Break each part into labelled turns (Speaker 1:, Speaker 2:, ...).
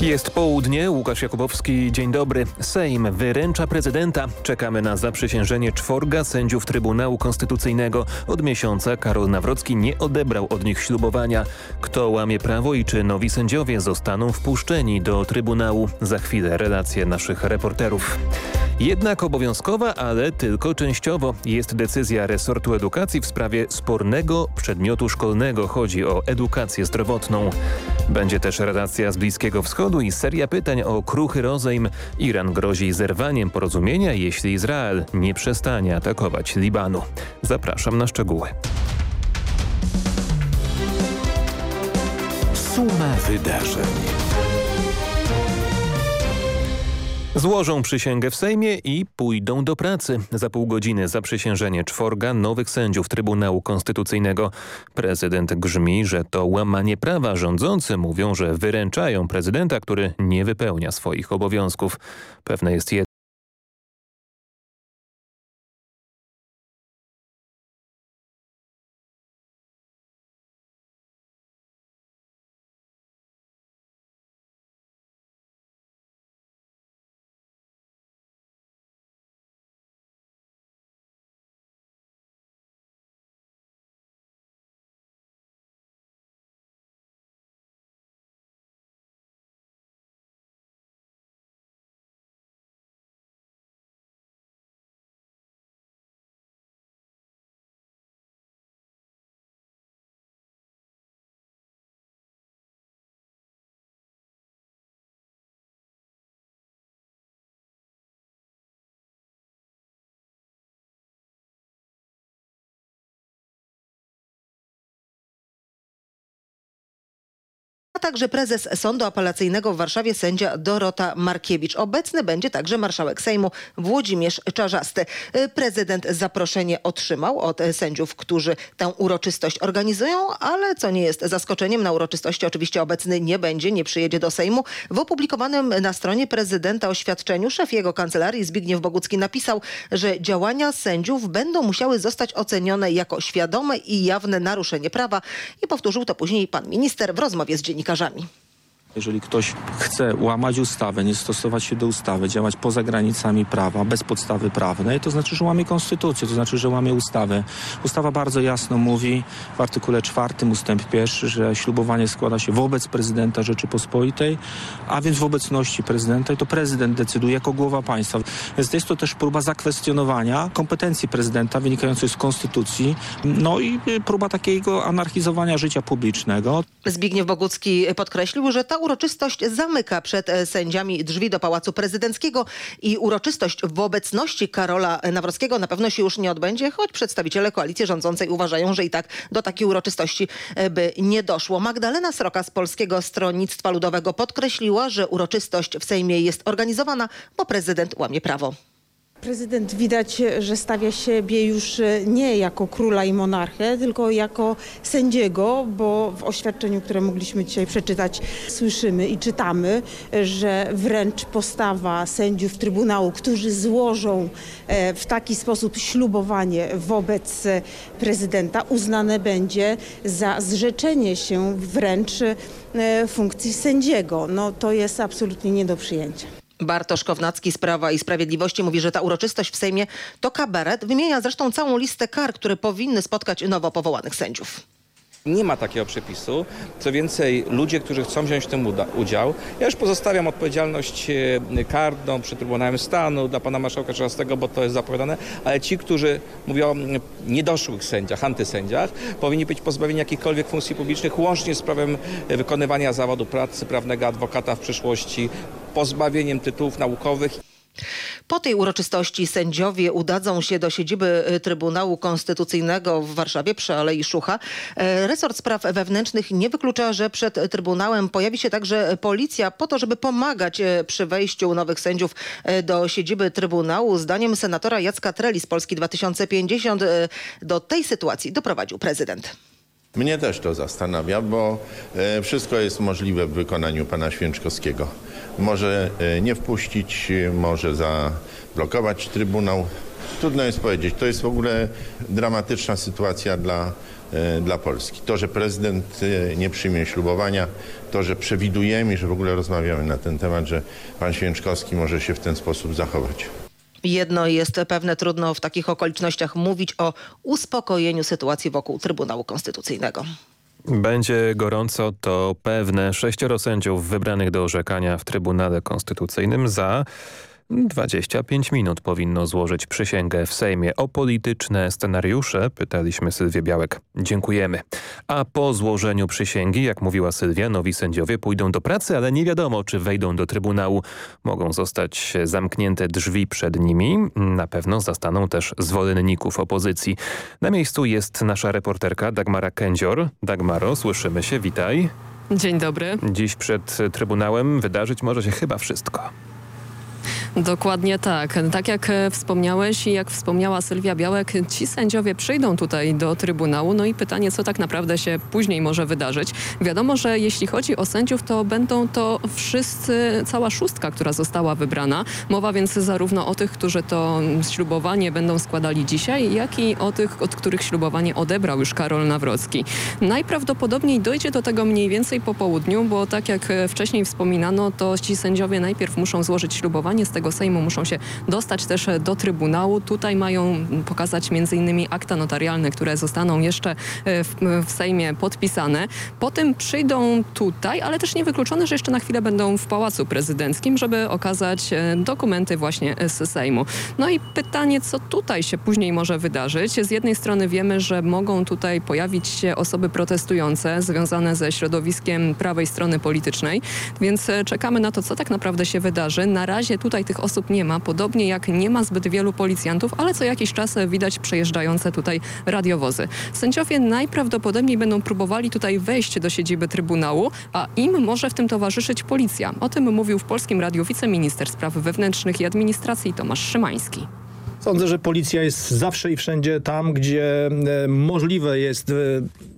Speaker 1: Jest południe, Łukasz Jakubowski, dzień dobry. Sejm wyręcza prezydenta. Czekamy na zaprzysiężenie czworga sędziów Trybunału Konstytucyjnego. Od miesiąca Karol Nawrocki nie odebrał od nich ślubowania. Kto łamie prawo i czy nowi sędziowie zostaną wpuszczeni do Trybunału? Za chwilę relacje naszych reporterów. Jednak obowiązkowa, ale tylko częściowo jest decyzja resortu edukacji w sprawie spornego przedmiotu szkolnego. Chodzi o edukację zdrowotną. Będzie też relacja z Bliskiego Wschodu i seria pytań o kruchy rozejm. Iran grozi zerwaniem porozumienia, jeśli Izrael nie przestanie atakować Libanu. Zapraszam na szczegóły.
Speaker 2: Suma wydarzeń.
Speaker 1: Złożą przysięgę w Sejmie i pójdą do pracy. Za pół godziny zaprzysiężenie czworga nowych sędziów Trybunału Konstytucyjnego. Prezydent grzmi, że to łamanie prawa. Rządzący mówią, że wyręczają prezydenta, który nie wypełnia swoich obowiązków. Pewne jest jedno.
Speaker 3: Także prezes Sądu Apelacyjnego w Warszawie sędzia Dorota Markiewicz. Obecny będzie także marszałek Sejmu Włodzimierz Czarzasty. Prezydent zaproszenie otrzymał od sędziów, którzy tę uroczystość organizują, ale co nie jest zaskoczeniem, na uroczystości oczywiście obecny nie będzie, nie przyjedzie do Sejmu. W opublikowanym na stronie prezydenta oświadczeniu szef jego kancelarii Zbigniew Bogucki napisał, że działania sędziów będą musiały zostać ocenione jako świadome i jawne naruszenie prawa i powtórzył to później pan minister w rozmowie z dziennikarzami.
Speaker 4: Jeżeli ktoś chce łamać ustawę, nie stosować się do ustawy, działać poza granicami prawa, bez podstawy prawnej, to znaczy, że łamie konstytucję, to znaczy, że łamie ustawę. Ustawa bardzo jasno mówi w artykule czwartym ustęp pierwszy, że ślubowanie składa się wobec prezydenta Rzeczypospolitej, a więc w obecności prezydenta i to prezydent decyduje jako głowa państwa. Więc jest to też próba zakwestionowania kompetencji prezydenta wynikającej z konstytucji, no i próba takiego anarchizowania życia publicznego.
Speaker 3: Zbigniew Bogucki podkreślił, że ta uroczystość zamyka przed sędziami drzwi do Pałacu Prezydenckiego i uroczystość w obecności Karola Nawrockiego na pewno się już nie odbędzie, choć przedstawiciele koalicji rządzącej uważają, że i tak do takiej uroczystości by nie doszło. Magdalena Sroka z Polskiego Stronnictwa Ludowego podkreśliła, że uroczystość w Sejmie jest organizowana, bo prezydent łamie prawo.
Speaker 5: Prezydent widać, że stawia siebie już nie jako króla i monarchę, tylko jako sędziego, bo w oświadczeniu, które mogliśmy dzisiaj przeczytać, słyszymy i czytamy, że wręcz postawa sędziów Trybunału, którzy złożą w taki sposób ślubowanie wobec prezydenta, uznane będzie za zrzeczenie się wręcz funkcji sędziego. No to jest absolutnie nie do przyjęcia.
Speaker 3: Bartosz Kownacki z Prawa i Sprawiedliwości mówi, że ta uroczystość w Sejmie to kabaret. Wymienia zresztą całą listę kar, które powinny spotkać nowo powołanych sędziów.
Speaker 6: Nie ma takiego przepisu. Co więcej, ludzie, którzy chcą wziąć w tym udział, ja już pozostawiam odpowiedzialność karną przed Trybunałem Stanu dla pana marszałka Czarzastego, bo to jest zapowiadane, ale ci, którzy mówią o niedoszłych sędziach, antysędziach, powinni być pozbawieni jakichkolwiek funkcji publicznych, łącznie z prawem wykonywania zawodu pracy prawnego adwokata w przyszłości, pozbawieniem tytułów naukowych.
Speaker 3: Po tej uroczystości sędziowie udadzą się do siedziby Trybunału Konstytucyjnego w Warszawie przy Alei Szucha. Resort Spraw Wewnętrznych nie wyklucza, że przed Trybunałem pojawi się także policja po to, żeby pomagać przy wejściu nowych sędziów do siedziby Trybunału. Zdaniem senatora Jacka Treli z Polski 2050 do tej sytuacji doprowadził prezydent.
Speaker 7: Mnie też to zastanawia, bo e, wszystko jest możliwe w wykonaniu pana Święczkowskiego. Może e, nie wpuścić, może zablokować Trybunał. Trudno jest powiedzieć. To jest w ogóle dramatyczna sytuacja dla, e, dla Polski. To, że prezydent nie przyjmie ślubowania, to, że przewidujemy, że w ogóle rozmawiamy na ten temat, że pan Święczkowski może się w ten sposób zachować.
Speaker 3: Jedno jest pewne, trudno w takich okolicznościach mówić o uspokojeniu sytuacji wokół Trybunału Konstytucyjnego.
Speaker 1: Będzie gorąco, to pewne. Sześcioro sędziów wybranych do orzekania w Trybunale Konstytucyjnym za 25 minut powinno złożyć przysięgę w Sejmie. O polityczne scenariusze pytaliśmy Sylwię Białek. Dziękujemy. A po złożeniu przysięgi, jak mówiła Sylwia, nowi sędziowie pójdą do pracy, ale nie wiadomo, czy wejdą do Trybunału. Mogą zostać zamknięte drzwi przed nimi. Na pewno zastaną też zwolenników opozycji. Na miejscu jest nasza reporterka Dagmara Kędzior. Dagmaro, słyszymy się, witaj.
Speaker 8: Dzień dobry.
Speaker 1: Dziś przed Trybunałem wydarzyć może się chyba wszystko.
Speaker 8: Dokładnie tak. Tak jak e, wspomniałeś i jak wspomniała Sylwia Białek, ci sędziowie przyjdą tutaj do Trybunału. No i pytanie, co tak naprawdę się później może wydarzyć. Wiadomo, że jeśli chodzi o sędziów, to będą to wszyscy, cała szóstka, która została wybrana. Mowa więc zarówno o tych, którzy to ślubowanie będą składali dzisiaj, jak i o tych, od których ślubowanie odebrał już Karol Nawrocki. Najprawdopodobniej dojdzie do tego mniej więcej po południu, bo tak jak e, wcześniej wspominano, to ci sędziowie najpierw muszą złożyć ślubowanie z tego Sejmu muszą się dostać też do Trybunału. Tutaj mają pokazać m.in. akta notarialne, które zostaną jeszcze e, w, w Sejmie podpisane. Potem przyjdą tutaj, ale też niewykluczone, że jeszcze na chwilę będą w Pałacu Prezydenckim, żeby okazać e, dokumenty właśnie z Sejmu. No i pytanie, co tutaj się później może wydarzyć. Z jednej strony wiemy, że mogą tutaj pojawić się osoby protestujące związane ze środowiskiem prawej strony politycznej, więc e, czekamy na to, co tak naprawdę się wydarzy. Na razie tutaj tych osób nie ma, podobnie jak nie ma zbyt wielu policjantów, ale co jakiś czas widać przejeżdżające tutaj radiowozy. Sędziowie najprawdopodobniej będą próbowali tutaj wejść do siedziby Trybunału, a im może w tym towarzyszyć policja. O tym mówił w Polskim Radiu wiceminister spraw wewnętrznych i administracji Tomasz Szymański.
Speaker 9: Sądzę, że policja jest zawsze i wszędzie tam, gdzie e, możliwe jest, e,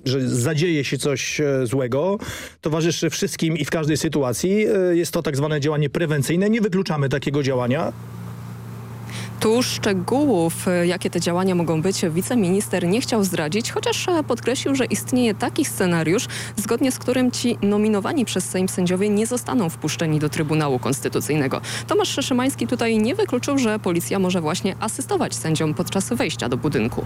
Speaker 9: że zadzieje się coś e, złego. Towarzyszy wszystkim i w każdej sytuacji. Jest to tak zwane działanie prewencyjne. Nie wykluczamy takiego działania.
Speaker 8: Tu szczegółów, jakie te działania mogą być, wiceminister nie chciał zdradzić, chociaż podkreślił, że istnieje taki scenariusz, zgodnie z którym ci nominowani przez Sejm sędziowie nie zostaną wpuszczeni do Trybunału Konstytucyjnego. Tomasz Szymański tutaj nie wykluczył, że policja może właśnie asystować sędziom podczas wejścia do budynku.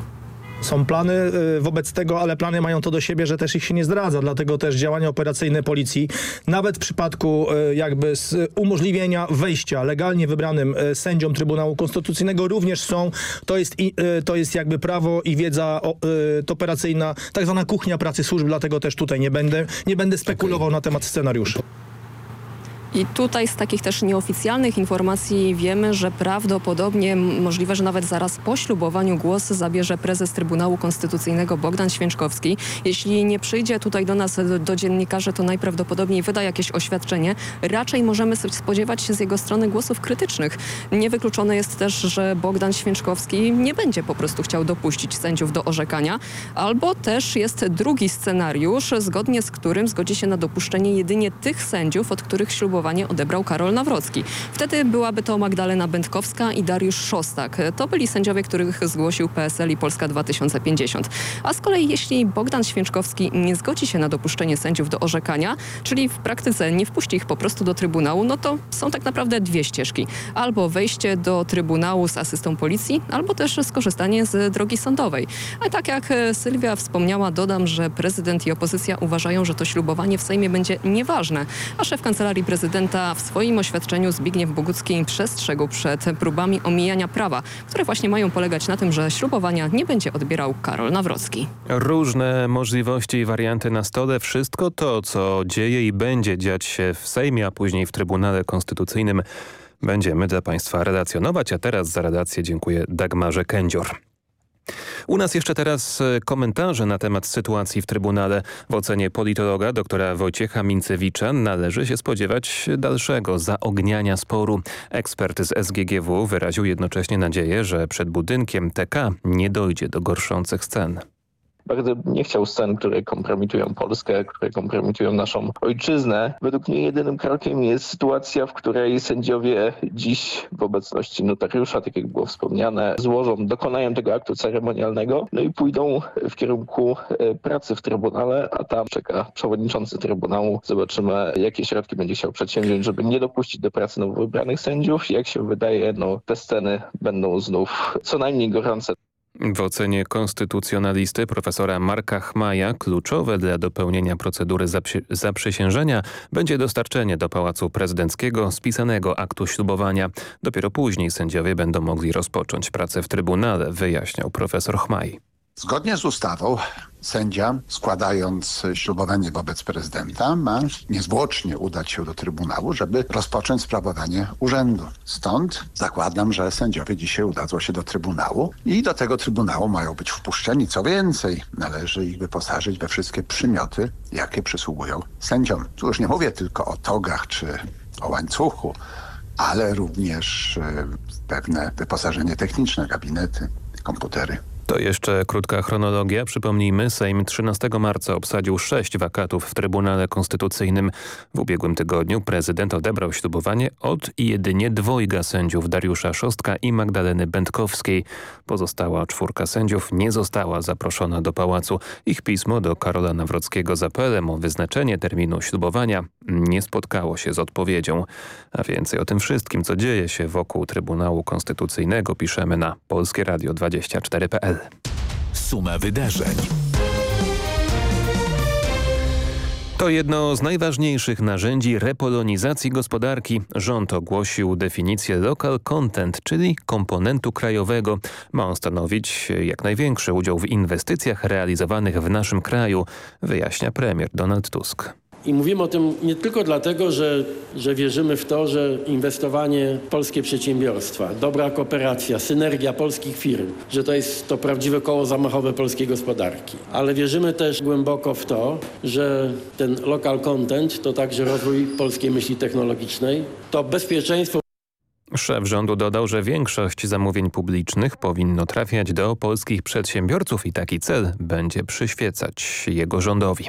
Speaker 9: Są plany y, wobec tego, ale plany mają to do siebie, że też ich się nie zdradza. Dlatego też działania operacyjne policji, nawet w przypadku y, jakby umożliwienia wejścia legalnie wybranym y, sędziom Trybunału Konstytucyjnego również są. To jest, to jest jakby prawo i wiedza operacyjna, tak zwana kuchnia pracy służb, dlatego też tutaj nie będę, nie będę spekulował na temat scenariuszy.
Speaker 8: I tutaj z takich też nieoficjalnych informacji wiemy, że prawdopodobnie możliwe, że nawet zaraz po ślubowaniu głos zabierze prezes Trybunału Konstytucyjnego Bogdan Święczkowski. Jeśli nie przyjdzie tutaj do nas, do, dziennikarzy, to najprawdopodobniej wyda jakieś oświadczenie. Raczej możemy spodziewać się z jego strony głosów krytycznych. Niewykluczone jest też, że Bogdan Święczkowski nie będzie po prostu chciał dopuścić sędziów do orzekania. Albo też jest drugi scenariusz, zgodnie z którym zgodzi się na dopuszczenie jedynie tych sędziów, od których ślubowanie odebrał Karol Nawrocki. Wtedy byłaby to Magdalena Będkowska i Dariusz Szostak. To byli sędziowie, których zgłosił PSL i Polska 2050. A z kolei jeśli Bogdan Święczkowski nie zgodzi się na dopuszczenie sędziów do orzekania, czyli w praktyce nie wpuści ich po prostu do Trybunału, no to są tak naprawdę dwie ścieżki. Albo wejście do Trybunału z asystą policji, albo też skorzystanie z drogi sądowej. A tak jak Sylwia wspomniała, dodam, że prezydent i opozycja uważają, że to ślubowanie w Sejmie będzie nieważne, a szef Kancelarii Prezydenta prezydenta w swoim oświadczeniu Zbigniew Bogucki przestrzegł przed próbami omijania prawa, które właśnie mają polegać na tym, że ślubowania nie będzie odbierał Karol Nawrocki.
Speaker 1: Różne możliwości i warianty na stole. Wszystko to, co dzieje i będzie dziać się w Sejmie, a później w Trybunale Konstytucyjnym będziemy dla Państwa relacjonować. A teraz za relację dziękuję Dagmarze Kędzior. U nas jeszcze teraz e, komentarze na temat sytuacji w Trybunale. W ocenie politologa doktora Wojciecha Mincewicza należy się spodziewać dalszego zaogniania sporu. Ekspert z SGGW wyraził jednocześnie nadzieję, że przed budynkiem TK nie dojdzie do gorszących scen.
Speaker 10: Bardzo nie chciał scen, które kompromitują Polskę, które kompromitują naszą ojczyznę. Według mnie jedynym krokiem jest sytuacja, w której sędziowie dziś w obecności notariusza, tak jak było wspomniane, złożą, dokonają tego aktu ceremonialnego, no i pójdą w kierunku e, pracy w Trybunale, a tam czeka przewodniczący Trybunału. Zobaczymy, jakie środki będzie chciał przedsięwziąć, żeby nie dopuścić do pracy nowo wybranych sędziów. Jak się wydaje, no te sceny będą znów co najmniej gorące.
Speaker 1: W ocenie konstytucjonalisty profesora Marka Chmaja kluczowe dla dopełnienia procedury zaprzysiężenia będzie dostarczenie do Pałacu Prezydenckiego spisanego aktu ślubowania. Dopiero później sędziowie będą mogli rozpocząć pracę w Trybunale, wyjaśniał profesor Chmaj.
Speaker 11: Zgodnie z ustawą sędzia składając ślubowanie wobec prezydenta ma niezwłocznie udać się do Trybunału, żeby rozpocząć sprawowanie urzędu. Stąd zakładam, że sędziowie dzisiaj udadzą się do Trybunału i do tego Trybunału mają być wpuszczeni. Co więcej, należy ich wyposażyć we wszystkie przymioty, jakie przysługują sędziom. Tu już nie mówię tylko o togach czy o łańcuchu, ale również e, pewne wyposażenie techniczne, gabinety, komputery.
Speaker 1: To jeszcze krótka chronologia. Przypomnijmy, Sejm 13 marca obsadził sześć wakatów w Trybunale Konstytucyjnym. W ubiegłym tygodniu prezydent odebrał ślubowanie od i jedynie dwojga sędziów Dariusza Szostka i Magdaleny Będkowskiej. Pozostała czwórka sędziów nie została zaproszona do pałacu. Ich pismo do Karola Nawrockiego z apelem o wyznaczenie terminu ślubowania nie spotkało się z odpowiedzią. A więcej o tym wszystkim, co dzieje się wokół Trybunału Konstytucyjnego piszemy na polskieradio24.pl.
Speaker 2: Suma wydarzeń.
Speaker 1: To jedno z najważniejszych narzędzi repolonizacji gospodarki. Rząd ogłosił definicję local content, czyli komponentu krajowego. Ma on stanowić jak największy udział w inwestycjach realizowanych w naszym kraju, wyjaśnia premier Donald Tusk.
Speaker 12: I mówimy o tym nie tylko dlatego, że, że wierzymy w to, że inwestowanie w polskie przedsiębiorstwa, dobra kooperacja, synergia polskich firm, że to jest to prawdziwe koło zamachowe polskiej gospodarki. Ale wierzymy też głęboko w to, że ten local content to także rozwój polskiej myśli technologicznej, to bezpieczeństwo
Speaker 1: Szef rządu dodał, że większość zamówień publicznych powinno trafiać do polskich przedsiębiorców i taki cel będzie przyświecać jego rządowi.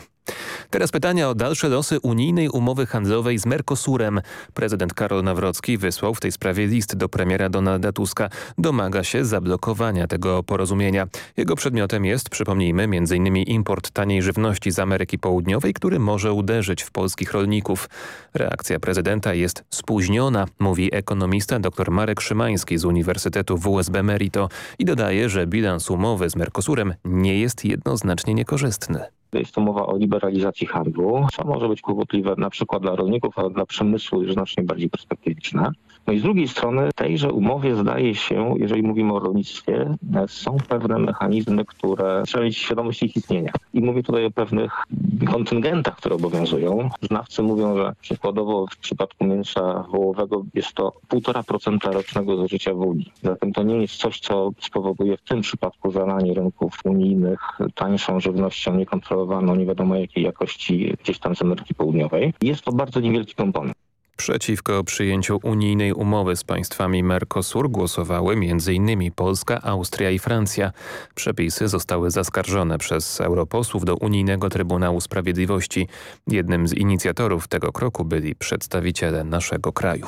Speaker 1: Teraz pytania o dalsze losy unijnej umowy handlowej z Mercosurem. Prezydent Karol Nawrocki wysłał w tej sprawie list do premiera Donalda Tuska. Domaga się zablokowania tego porozumienia. Jego przedmiotem jest, przypomnijmy, m.in. import taniej żywności z Ameryki Południowej, który może uderzyć w polskich rolników. Reakcja prezydenta jest spóźniona, mówi ekonomista dr Marek Szymański z Uniwersytetu WSB Merito i dodaje, że bilans umowy z Mercosurem nie jest jednoznacznie niekorzystny.
Speaker 10: Jest to mowa o liberalizacji handlu, co może być kłopotliwe na przykład dla rolników, ale dla przemysłu jest znacznie bardziej perspektywiczne. No i z drugiej strony tejże umowie zdaje się, jeżeli mówimy o rolnictwie, są pewne mechanizmy, które trzeba mieć świadomość ich istnienia. I mówię tutaj o pewnych kontyngentach, które obowiązują. Znawcy mówią, że przykładowo w przypadku mięsa wołowego jest to 1,5% rocznego zużycia w Unii. Zatem to nie jest coś, co spowoduje w tym przypadku zalanie rynków unijnych tańszą żywnością niekontrolowaną, nie wiadomo jakiej jakości gdzieś tam z Ameryki Południowej. Jest to bardzo niewielki komponent.
Speaker 1: Przeciwko przyjęciu unijnej umowy z państwami Mercosur głosowały m.in. Polska, Austria i Francja. Przepisy zostały zaskarżone przez europosłów do Unijnego Trybunału Sprawiedliwości. Jednym z inicjatorów tego kroku byli przedstawiciele naszego kraju.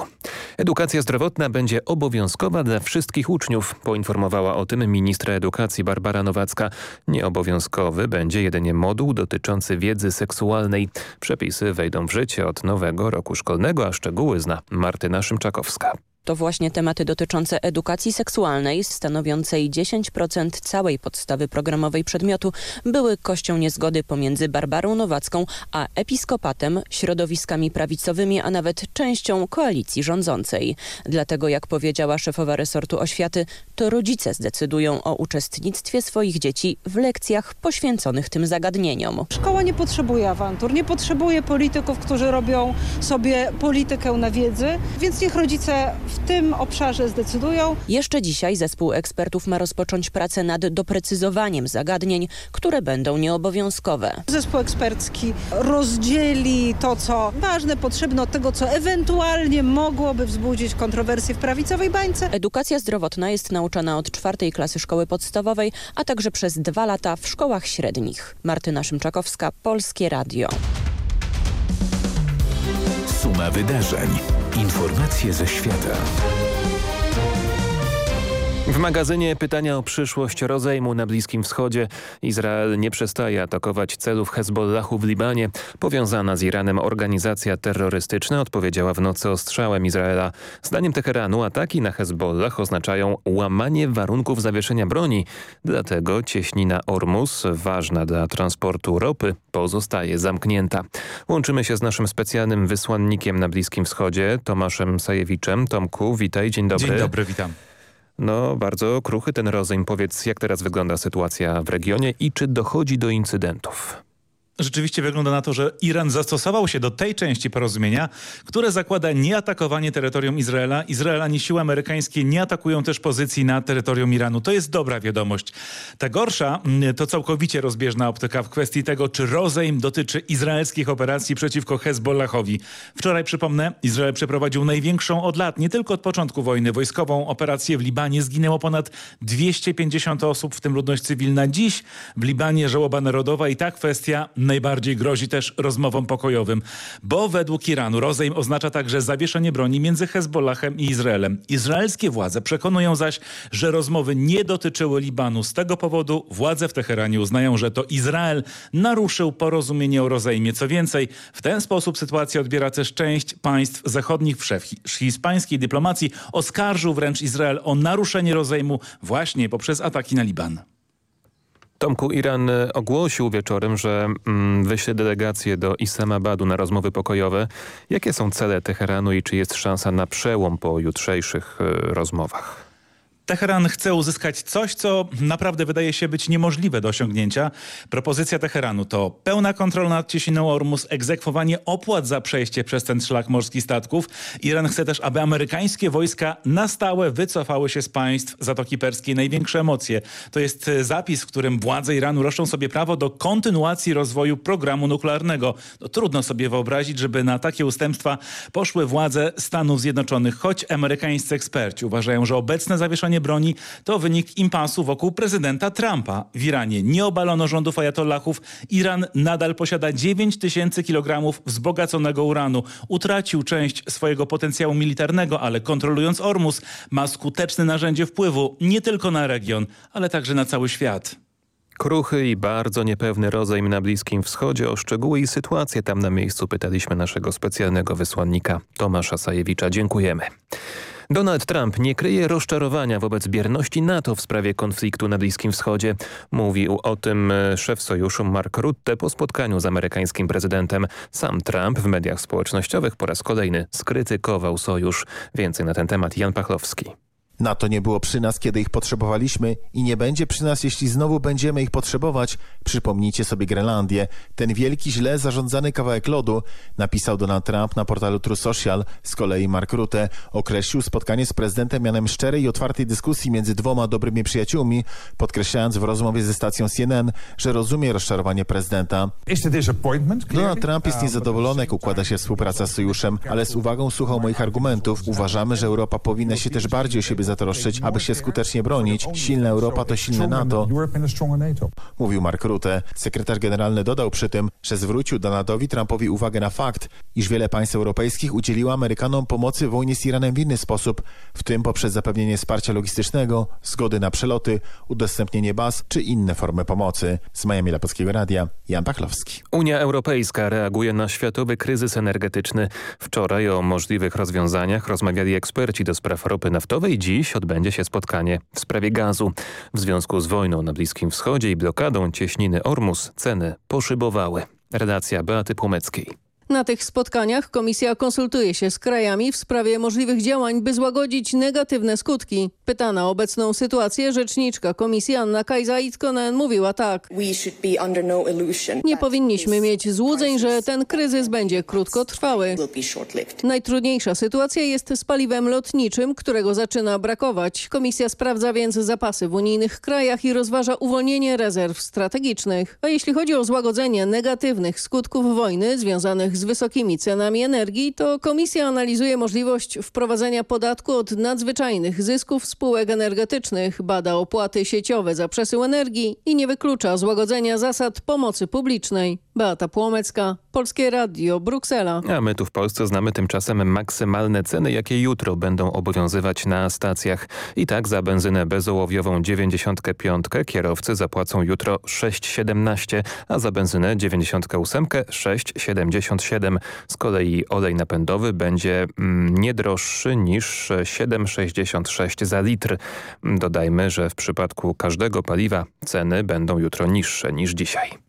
Speaker 1: Edukacja zdrowotna będzie obowiązkowa dla wszystkich uczniów, poinformowała o tym ministra edukacji Barbara Nowacka. Nieobowiązkowy będzie jedynie moduł dotyczący wiedzy seksualnej. Przepisy wejdą w życie od nowego roku szkolnego, aż Szczegóły zna Martyna Szymczakowska.
Speaker 13: To właśnie tematy dotyczące edukacji seksualnej, stanowiącej 10% całej podstawy programowej przedmiotu, były kością niezgody pomiędzy Barbarą Nowacką a episkopatem, środowiskami prawicowymi, a nawet częścią koalicji rządzącej. Dlatego, jak powiedziała szefowa resortu oświaty, to rodzice zdecydują o uczestnictwie swoich dzieci w lekcjach poświęconych tym zagadnieniom.
Speaker 14: Szkoła nie potrzebuje awantur, nie potrzebuje polityków, którzy robią sobie politykę na wiedzy, więc niech rodzice w w tym obszarze zdecydują.
Speaker 13: Jeszcze dzisiaj zespół ekspertów ma rozpocząć pracę nad doprecyzowaniem zagadnień, które będą nieobowiązkowe.
Speaker 14: Zespół ekspercki rozdzieli to, co ważne, potrzebne od tego, co ewentualnie mogłoby wzbudzić kontrowersje w prawicowej bańce.
Speaker 13: Edukacja zdrowotna jest nauczana od czwartej klasy szkoły podstawowej, a także przez dwa lata w szkołach średnich. Martyna Szymczakowska, Polskie Radio.
Speaker 2: Suma wydarzeń. Informacje ze świata.
Speaker 1: W magazynie pytania o przyszłość rozejmu na Bliskim Wschodzie. Izrael nie przestaje atakować celów Hezbollahu w Libanie. Powiązana z Iranem organizacja terrorystyczna odpowiedziała w nocy ostrzałem Izraela. Zdaniem Teheranu ataki na Hezbollah oznaczają łamanie warunków zawieszenia broni. Dlatego cieśnina Ormus, ważna dla transportu ropy, pozostaje zamknięta. Łączymy się z naszym specjalnym wysłannikiem na Bliskim Wschodzie, Tomaszem Sajewiczem. Tomku, witaj, dzień dobry.
Speaker 15: Dzień dobry, witam.
Speaker 1: No, bardzo kruchy ten rozejm. Powiedz, jak teraz wygląda sytuacja w regionie i czy dochodzi do incydentów?
Speaker 15: Rzeczywiście wygląda na to, że Iran zastosował się do tej części porozumienia, które zakłada nieatakowanie terytorium Izraela. Izrael ani siły amerykańskie nie atakują też pozycji na terytorium Iranu. To jest dobra wiadomość. Ta gorsza mm, to całkowicie rozbieżna optyka w kwestii tego, czy rozejm dotyczy izraelskich operacji przeciwko Hezbollahowi. Wczoraj, przypomnę, Izrael przeprowadził największą od lat, nie tylko od początku wojny, wojskową operację w Libanie. Zginęło ponad 250 osób, w tym ludność cywilna. Dziś w Libanie żałoba narodowa i ta kwestia najbardziej grozi też rozmowom pokojowym, bo według Iranu rozejm oznacza także zawieszenie broni między Hezbollahem i Izraelem. Izraelskie władze przekonują zaś, że rozmowy nie dotyczyły Libanu. Z tego powodu władze w Teheranie uznają, że to Izrael naruszył porozumienie o rozejmie. Co więcej, w ten sposób sytuacja odbiera też część państw zachodnich szef hiszpańskiej dyplomacji oskarżył wręcz Izrael o naruszenie rozejmu właśnie poprzez ataki na Liban.
Speaker 1: Tomku, Iran ogłosił wieczorem, że mm, wyśle delegację do Islamabadu na rozmowy pokojowe. Jakie są cele Teheranu i czy jest szansa na przełom po jutrzejszych y, rozmowach?
Speaker 15: Teheran chce uzyskać coś, co naprawdę wydaje się być niemożliwe do osiągnięcia. Propozycja Teheranu to pełna kontrola nad cieśniną Ormus, egzekwowanie opłat za przejście przez ten szlak morski statków. Iran chce też, aby amerykańskie wojska na stałe wycofały się z państw Zatoki Perskiej. Największe emocje to jest e, zapis, w którym władze Iranu roszczą sobie prawo do kontynuacji rozwoju programu nuklearnego. No, trudno sobie wyobrazić, żeby na takie ustępstwa poszły władze Stanów Zjednoczonych, choć amerykańscy eksperci uważają, że obecne zawieszenie broni to wynik impasu wokół prezydenta Trumpa. W Iranie nie obalono rządów ajatollahów. Iran nadal posiada 9 tysięcy kilogramów wzbogaconego uranu. Utracił część swojego potencjału militarnego, ale kontrolując Ormus ma skuteczne narzędzie wpływu nie tylko na region, ale także na cały świat.
Speaker 1: Kruchy i bardzo niepewny rozejm na Bliskim Wschodzie. O szczegóły i sytuację tam na miejscu pytaliśmy naszego specjalnego wysłannika Tomasza Sajewicza. Dziękujemy. Donald Trump nie kryje rozczarowania wobec bierności NATO w sprawie konfliktu na Bliskim Wschodzie. Mówił o tym e, szef sojuszu Mark Rutte po spotkaniu z amerykańskim prezydentem. Sam Trump w mediach społecznościowych po raz kolejny skrytykował sojusz. Więcej na ten temat Jan Pachlowski.
Speaker 16: NATO nie było przy nas, kiedy ich potrzebowaliśmy i nie będzie przy nas, jeśli znowu będziemy ich potrzebować. Przypomnijcie sobie Grenlandię. Ten wielki, źle zarządzany kawałek lodu, napisał Donald Trump na portalu True Social. Z kolei Mark Rutte określił spotkanie z prezydentem mianem szczerej i otwartej dyskusji między dwoma dobrymi przyjaciółmi, podkreślając w rozmowie ze stacją CNN, że rozumie rozczarowanie prezydenta. Donald Trump jest niezadowolony, jak układa się współpraca z sojuszem, ale z uwagą słuchał moich argumentów. Uważamy, że Europa powinna się też bardziej o siebie zatroszczyć, aby się skutecznie bronić. Silna Europa to silne NATO. Mówił Mark Rutte. Sekretarz generalny dodał przy tym, że zwrócił Donaldowi Trumpowi uwagę na fakt, iż wiele państw europejskich udzieliło Amerykanom pomocy w wojnie z Iranem w inny sposób, w tym poprzez zapewnienie wsparcia logistycznego, zgody na przeloty, udostępnienie baz czy inne formy pomocy. Z Miami dla Polskiego Radia, Jan Pachlowski.
Speaker 1: Unia Europejska reaguje na światowy kryzys energetyczny. Wczoraj o możliwych rozwiązaniach rozmawiali eksperci do spraw ropy naftowej. Dziś Dziś odbędzie się spotkanie w sprawie gazu. W związku z wojną na Bliskim Wschodzie i blokadą cieśniny Ormus ceny poszybowały. Redakcja Beaty Płomeckiej.
Speaker 17: Na tych spotkaniach komisja konsultuje się z krajami w sprawie możliwych działań, by złagodzić negatywne skutki. Pytana o obecną sytuację rzeczniczka komisji Anna Kajza-Itkonen mówiła tak.
Speaker 18: No
Speaker 17: Nie powinniśmy mieć złudzeń, że ten kryzys będzie krótkotrwały. Najtrudniejsza sytuacja jest z paliwem lotniczym, którego zaczyna brakować. Komisja sprawdza więc zapasy w unijnych krajach i rozważa uwolnienie rezerw strategicznych. A jeśli chodzi o złagodzenie negatywnych skutków wojny związanych z wysokimi cenami energii, to komisja analizuje możliwość wprowadzenia podatku od nadzwyczajnych zysków spółek energetycznych, bada opłaty sieciowe za przesył energii i nie wyklucza złagodzenia zasad pomocy publicznej. Beata Płomecka, Polskie Radio, Bruksela.
Speaker 1: A my tu w Polsce znamy tymczasem maksymalne ceny, jakie jutro będą obowiązywać na stacjach. I tak za benzynę bezołowiową 95 kierowcy zapłacą jutro 6,17, a za benzynę 98 6,77. Z kolei olej napędowy będzie mm, nie droższy niż 7,66 za litr. Dodajmy, że w przypadku każdego paliwa ceny będą jutro niższe niż dzisiaj.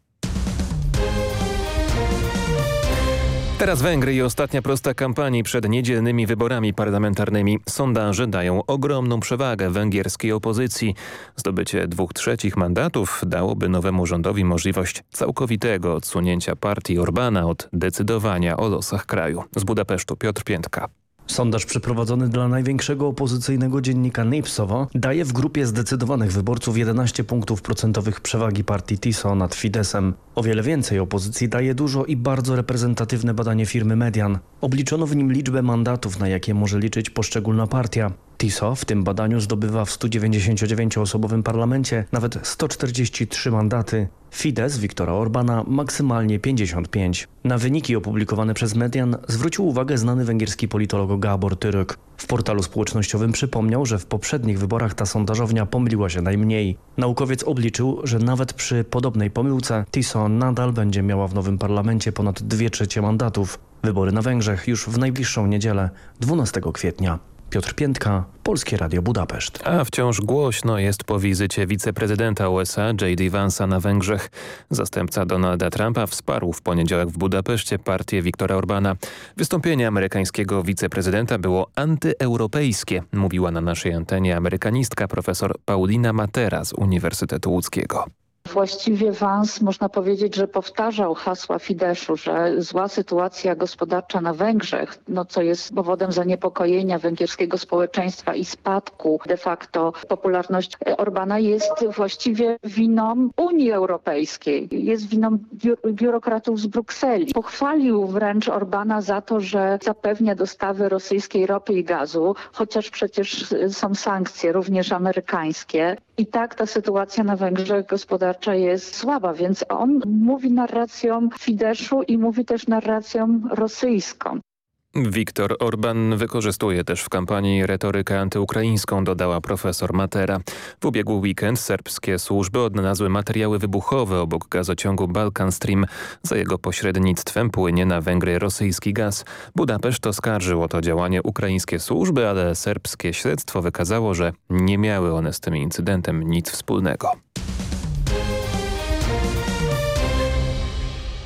Speaker 1: Teraz Węgry i ostatnia prosta kampanii przed niedzielnymi wyborami parlamentarnymi. Sondaże dają ogromną przewagę węgierskiej opozycji. Zdobycie dwóch trzecich mandatów dałoby nowemu rządowi możliwość całkowitego odsunięcia partii Orbana od decydowania o losach kraju. Z Budapesztu Piotr Piętka.
Speaker 19: Sondaż przeprowadzony dla największego opozycyjnego dziennika Nipsowa daje w grupie zdecydowanych wyborców 11 punktów procentowych przewagi partii TISO nad Fidesem. O wiele więcej opozycji daje dużo i bardzo reprezentatywne badanie firmy Median. Obliczono w nim liczbę mandatów, na jakie może liczyć poszczególna partia. TISO w tym badaniu zdobywa w 199-osobowym parlamencie nawet 143 mandaty. Fidesz Viktora Orbana maksymalnie 55. Na wyniki opublikowane przez Median zwrócił uwagę znany węgierski politolog Gabor Tyrek. W portalu społecznościowym przypomniał, że w poprzednich wyborach ta sondażownia pomyliła się najmniej. Naukowiec obliczył, że nawet przy podobnej pomyłce TISO nadal będzie miała w nowym parlamencie ponad 2 trzecie mandatów. Wybory na Węgrzech już w najbliższą niedzielę, 12 kwietnia. Piotr Piętka, Polskie Radio Budapeszt.
Speaker 1: A wciąż głośno jest po wizycie wiceprezydenta USA J.D. Vansa na Węgrzech. Zastępca Donalda Trumpa wsparł w poniedziałek w Budapeszcie partię Viktora Orbana. Wystąpienie amerykańskiego wiceprezydenta było antyeuropejskie, mówiła na naszej antenie amerykanistka profesor Paulina Matera z Uniwersytetu Łódzkiego.
Speaker 20: Właściwie Wans można powiedzieć, że powtarzał hasła Fideszu, że zła sytuacja gospodarcza na Węgrzech, no co jest powodem zaniepokojenia węgierskiego społeczeństwa i spadku de facto popularności Orbana jest właściwie winą Unii Europejskiej, jest winą biurokratów z Brukseli. Pochwalił wręcz Orbana za to, że zapewnia dostawy rosyjskiej ropy i gazu, chociaż przecież są sankcje, również amerykańskie. I tak ta sytuacja na Węgrzech gospodarcza jest słaba, więc on mówi narracją Fideszu i mówi też narracją rosyjską.
Speaker 1: Viktor Orban wykorzystuje też w kampanii retorykę antyukraińską, dodała profesor Matera. W ubiegły weekend serbskie służby odnalazły materiały wybuchowe obok gazociągu Balkan Stream. Za jego pośrednictwem płynie na Węgry rosyjski gaz. Budapeszt oskarżył o to działanie ukraińskie służby, ale serbskie śledztwo wykazało, że nie miały one z tym incydentem nic wspólnego.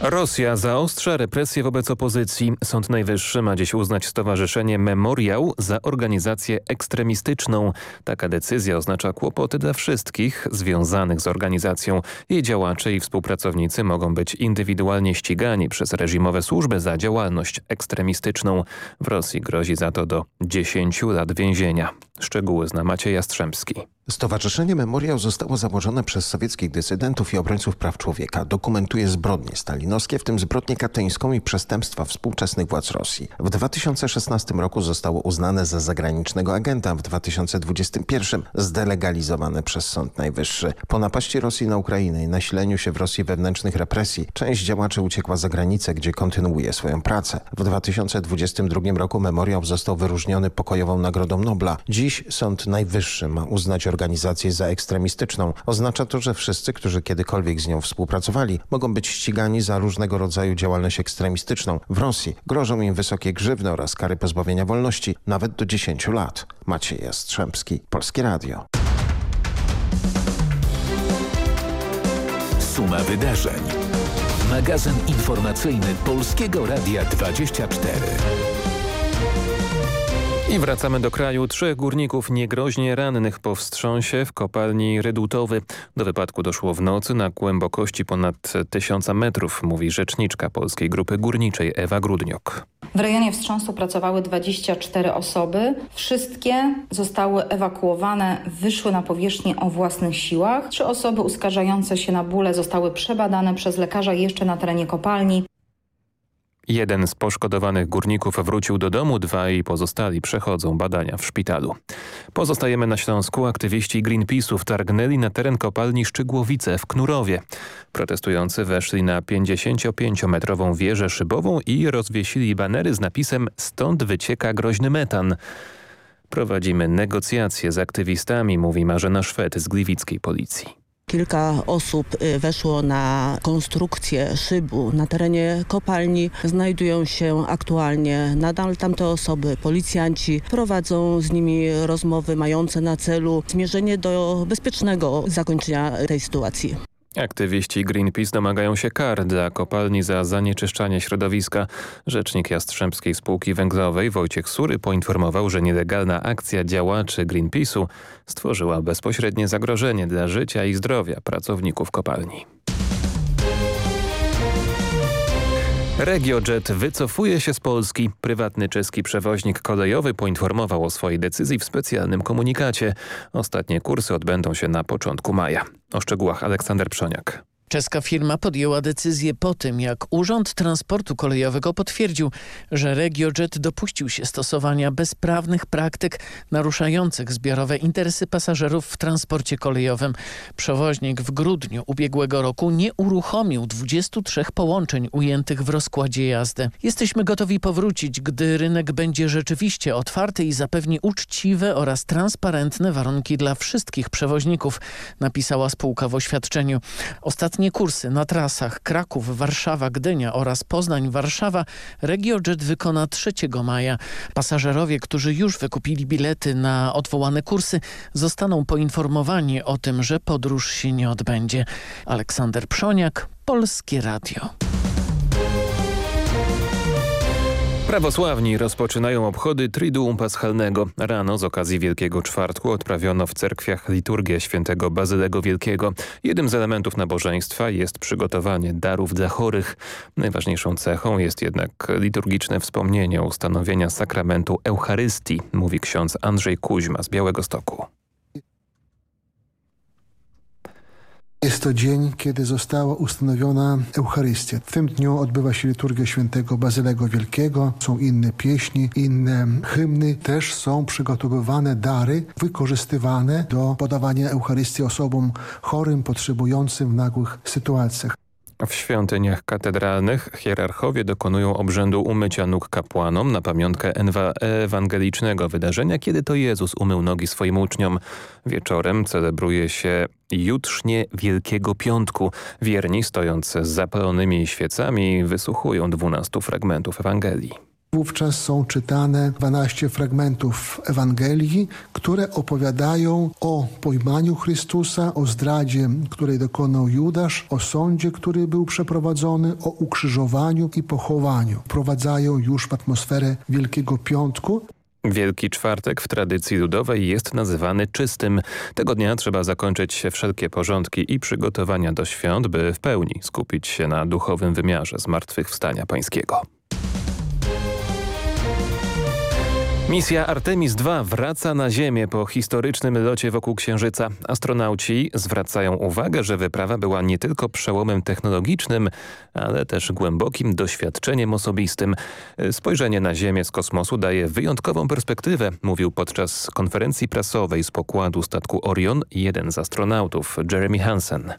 Speaker 1: Rosja zaostrza represje wobec opozycji. Sąd Najwyższy ma dziś uznać stowarzyszenie Memoriał za organizację ekstremistyczną. Taka decyzja oznacza kłopoty dla wszystkich związanych z organizacją. Jej działacze i współpracownicy mogą być indywidualnie ścigani przez reżimowe służby za działalność ekstremistyczną. W Rosji grozi za to do 10 lat więzienia. Szczegóły zna Maciej Jastrzębski.
Speaker 21: Stowarzyszenie Memoriał zostało założone przez sowieckich dysydentów i obrońców praw człowieka. Dokumentuje zbrodnie stalinowskie, w tym zbrodnię katyńską i przestępstwa współczesnych władz Rosji. W 2016 roku zostało uznane za zagranicznego agenta, w 2021 zdelegalizowane przez Sąd Najwyższy. Po napaści Rosji na Ukrainę i nasileniu się w Rosji wewnętrznych represji, część działaczy uciekła za granicę, gdzie kontynuuje swoją pracę. W 2022 roku Memoriał został wyróżniony pokojową Nagrodą Nobla. Dziś Sąd Najwyższy ma uznać organizację za ekstremistyczną. Oznacza to, że wszyscy, którzy kiedykolwiek z nią współpracowali, mogą być ścigani za różnego rodzaju działalność ekstremistyczną. W Rosji grożą im wysokie grzywny oraz kary pozbawienia wolności, nawet do 10 lat. Maciej Jastrzębski, Polskie Radio.
Speaker 2: Suma wydarzeń. Magazyn informacyjny Polskiego Radia 24.
Speaker 1: I wracamy do kraju. Trzech górników niegroźnie rannych po wstrząsie w kopalni Redutowy. Do wypadku doszło w nocy na głębokości ponad tysiąca metrów, mówi rzeczniczka Polskiej Grupy Górniczej Ewa Grudniok.
Speaker 18: W rejonie wstrząsu pracowały 24 osoby. Wszystkie zostały ewakuowane, wyszły na powierzchnię o własnych siłach. Trzy osoby uskarżające się na bóle zostały przebadane przez lekarza jeszcze na terenie kopalni.
Speaker 1: Jeden z poszkodowanych górników wrócił do domu, dwaj pozostali przechodzą badania w szpitalu. Pozostajemy na Śląsku. Aktywiści Greenpeace'u wtargnęli na teren kopalni Szczygłowice w Knurowie. Protestujący weszli na 55-metrową wieżę szybową i rozwiesili banery z napisem Stąd wycieka groźny metan. Prowadzimy negocjacje z aktywistami, mówi Marzena Szwed z Gliwickiej Policji.
Speaker 22: Kilka osób y, weszło na konstrukcję szybu na terenie kopalni. Znajdują się aktualnie nadal tamte osoby. Policjanci prowadzą z nimi rozmowy mające na celu zmierzenie do bezpiecznego zakończenia tej sytuacji.
Speaker 1: Aktywiści Greenpeace domagają się kar dla kopalni za zanieczyszczanie środowiska. Rzecznik Jastrzębskiej Spółki Węglowej Wojciech Sury poinformował, że nielegalna akcja działaczy Greenpeace'u stworzyła bezpośrednie zagrożenie dla życia i zdrowia pracowników kopalni. RegioJet wycofuje się z Polski. Prywatny czeski przewoźnik kolejowy poinformował o swojej decyzji w specjalnym komunikacie. Ostatnie kursy odbędą się na początku maja. O szczegółach Aleksander Przoniak.
Speaker 23: Czeska firma podjęła decyzję po tym, jak Urząd Transportu Kolejowego potwierdził, że RegioJet dopuścił się stosowania bezprawnych praktyk naruszających zbiorowe interesy pasażerów w transporcie kolejowym. Przewoźnik w grudniu ubiegłego roku nie uruchomił 23 połączeń ujętych w rozkładzie jazdy. Jesteśmy gotowi powrócić, gdy rynek będzie rzeczywiście otwarty i zapewni uczciwe oraz transparentne warunki dla wszystkich przewoźników, napisała spółka w oświadczeniu. Ostatnie kursy na trasach Kraków, Warszawa, Gdynia oraz Poznań, Warszawa RegioJet wykona 3 maja. Pasażerowie, którzy już wykupili bilety na odwołane kursy zostaną poinformowani o tym, że podróż się nie odbędzie. Aleksander Przoniak, Polskie Radio.
Speaker 1: Prawosławni rozpoczynają obchody Triduum Paschalnego. Rano z okazji Wielkiego Czwartku odprawiono w cerkwiach liturgię świętego Bazylego Wielkiego. Jednym z elementów nabożeństwa jest przygotowanie darów dla chorych. Najważniejszą cechą jest jednak liturgiczne wspomnienie ustanowienia sakramentu Eucharystii, mówi ksiądz Andrzej Kuźma z Białego Stoku.
Speaker 24: Jest to dzień, kiedy została ustanowiona Eucharystia. W tym dniu odbywa się liturgia świętego Bazylego Wielkiego. Są inne pieśni, inne hymny. Też są przygotowywane dary wykorzystywane do podawania Eucharystii osobom chorym, potrzebującym w nagłych sytuacjach.
Speaker 1: W świątyniach katedralnych hierarchowie dokonują obrzędu umycia nóg kapłanom na pamiątkę ewangelicznego wydarzenia, kiedy to Jezus umył nogi swoim uczniom. Wieczorem celebruje się jutrznie Wielkiego Piątku. Wierni stojąc z zapalonymi świecami wysłuchują dwunastu fragmentów Ewangelii.
Speaker 24: Wówczas są czytane 12 fragmentów Ewangelii, które opowiadają o pojmaniu Chrystusa, o zdradzie, której dokonał Judasz, o sądzie, który był przeprowadzony, o ukrzyżowaniu i pochowaniu. Wprowadzają już w atmosferę Wielkiego Piątku.
Speaker 1: Wielki Czwartek w tradycji ludowej jest nazywany czystym. Tego dnia trzeba zakończyć wszelkie porządki i przygotowania do świąt, by w pełni skupić się na duchowym wymiarze zmartwychwstania pańskiego. Misja Artemis II wraca na Ziemię po historycznym locie wokół Księżyca. Astronauci zwracają uwagę, że wyprawa była nie tylko przełomem technologicznym, ale też głębokim doświadczeniem osobistym. Spojrzenie na Ziemię z kosmosu daje wyjątkową perspektywę, mówił podczas konferencji prasowej z pokładu statku Orion jeden z astronautów, Jeremy Hansen.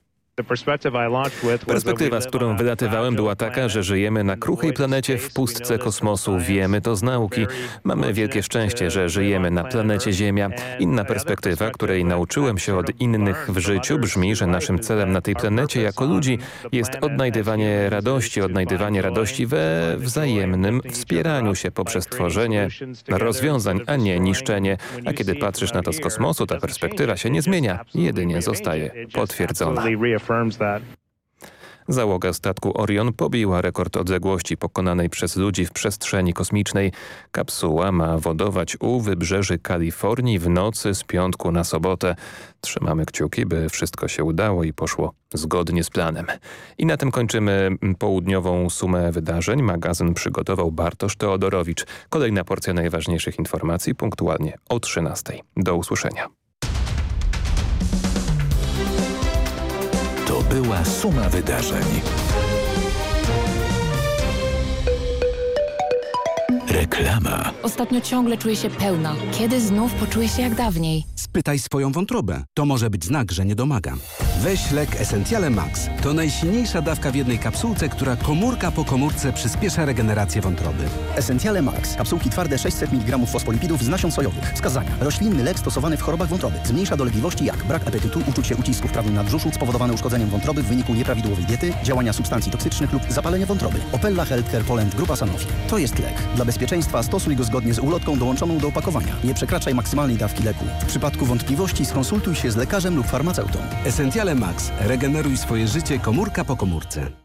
Speaker 1: Perspektywa, z którą wylatywałem była taka, że żyjemy na kruchej planecie w pustce kosmosu. Wiemy to z nauki. Mamy wielkie szczęście, że żyjemy na planecie Ziemia. Inna perspektywa, której nauczyłem się od innych w życiu brzmi, że naszym celem na tej planecie jako ludzi jest odnajdywanie radości, odnajdywanie radości we wzajemnym wspieraniu się poprzez tworzenie rozwiązań, a nie niszczenie. A kiedy patrzysz na to z kosmosu, ta perspektywa się nie zmienia, jedynie zostaje potwierdzona. Załoga statku Orion pobiła rekord odległości pokonanej przez ludzi w przestrzeni kosmicznej. Kapsuła ma wodować u wybrzeży Kalifornii w nocy z piątku na sobotę. Trzymamy kciuki, by wszystko się udało i poszło zgodnie z planem. I na tym kończymy południową sumę wydarzeń. Magazyn przygotował Bartosz Teodorowicz. Kolejna porcja najważniejszych informacji punktualnie o 13. Do usłyszenia.
Speaker 2: Była suma wydarzeń. Reklama.
Speaker 25: Ostatnio ciągle czuję się pełna. Kiedy znów poczuję się jak dawniej?
Speaker 26: Spytaj swoją wątrobę. To może być znak, że nie domagam. Weź lek Essentiale Max. To najsilniejsza dawka w jednej kapsułce, która komórka po komórce przyspiesza regenerację wątroby.
Speaker 27: Essentiale Max. Kapsułki twarde 600 mg fosfolipidów z nasion sojowych. Wskazania. Roślinny lek stosowany w chorobach wątroby. Zmniejsza dolegliwości jak brak apetytu, uczucie ucisku w prawym nadbrzuszu spowodowane uszkodzeniem wątroby w wyniku nieprawidłowej diety, działania substancji toksycznych lub zapalenie wątroby. Opella Healthcare Poland Grupa Sanofi. To jest lek. Dla bezpieczeństwa stosuj go zgodnie z ulotką dołączoną do opakowania. Nie przekraczaj maksymalnej dawki leku. W przypadku wątpliwości skonsultuj się z lekarzem lub farmaceutą.
Speaker 26: Essentiale Max. Regeneruj swoje życie komórka po komórce.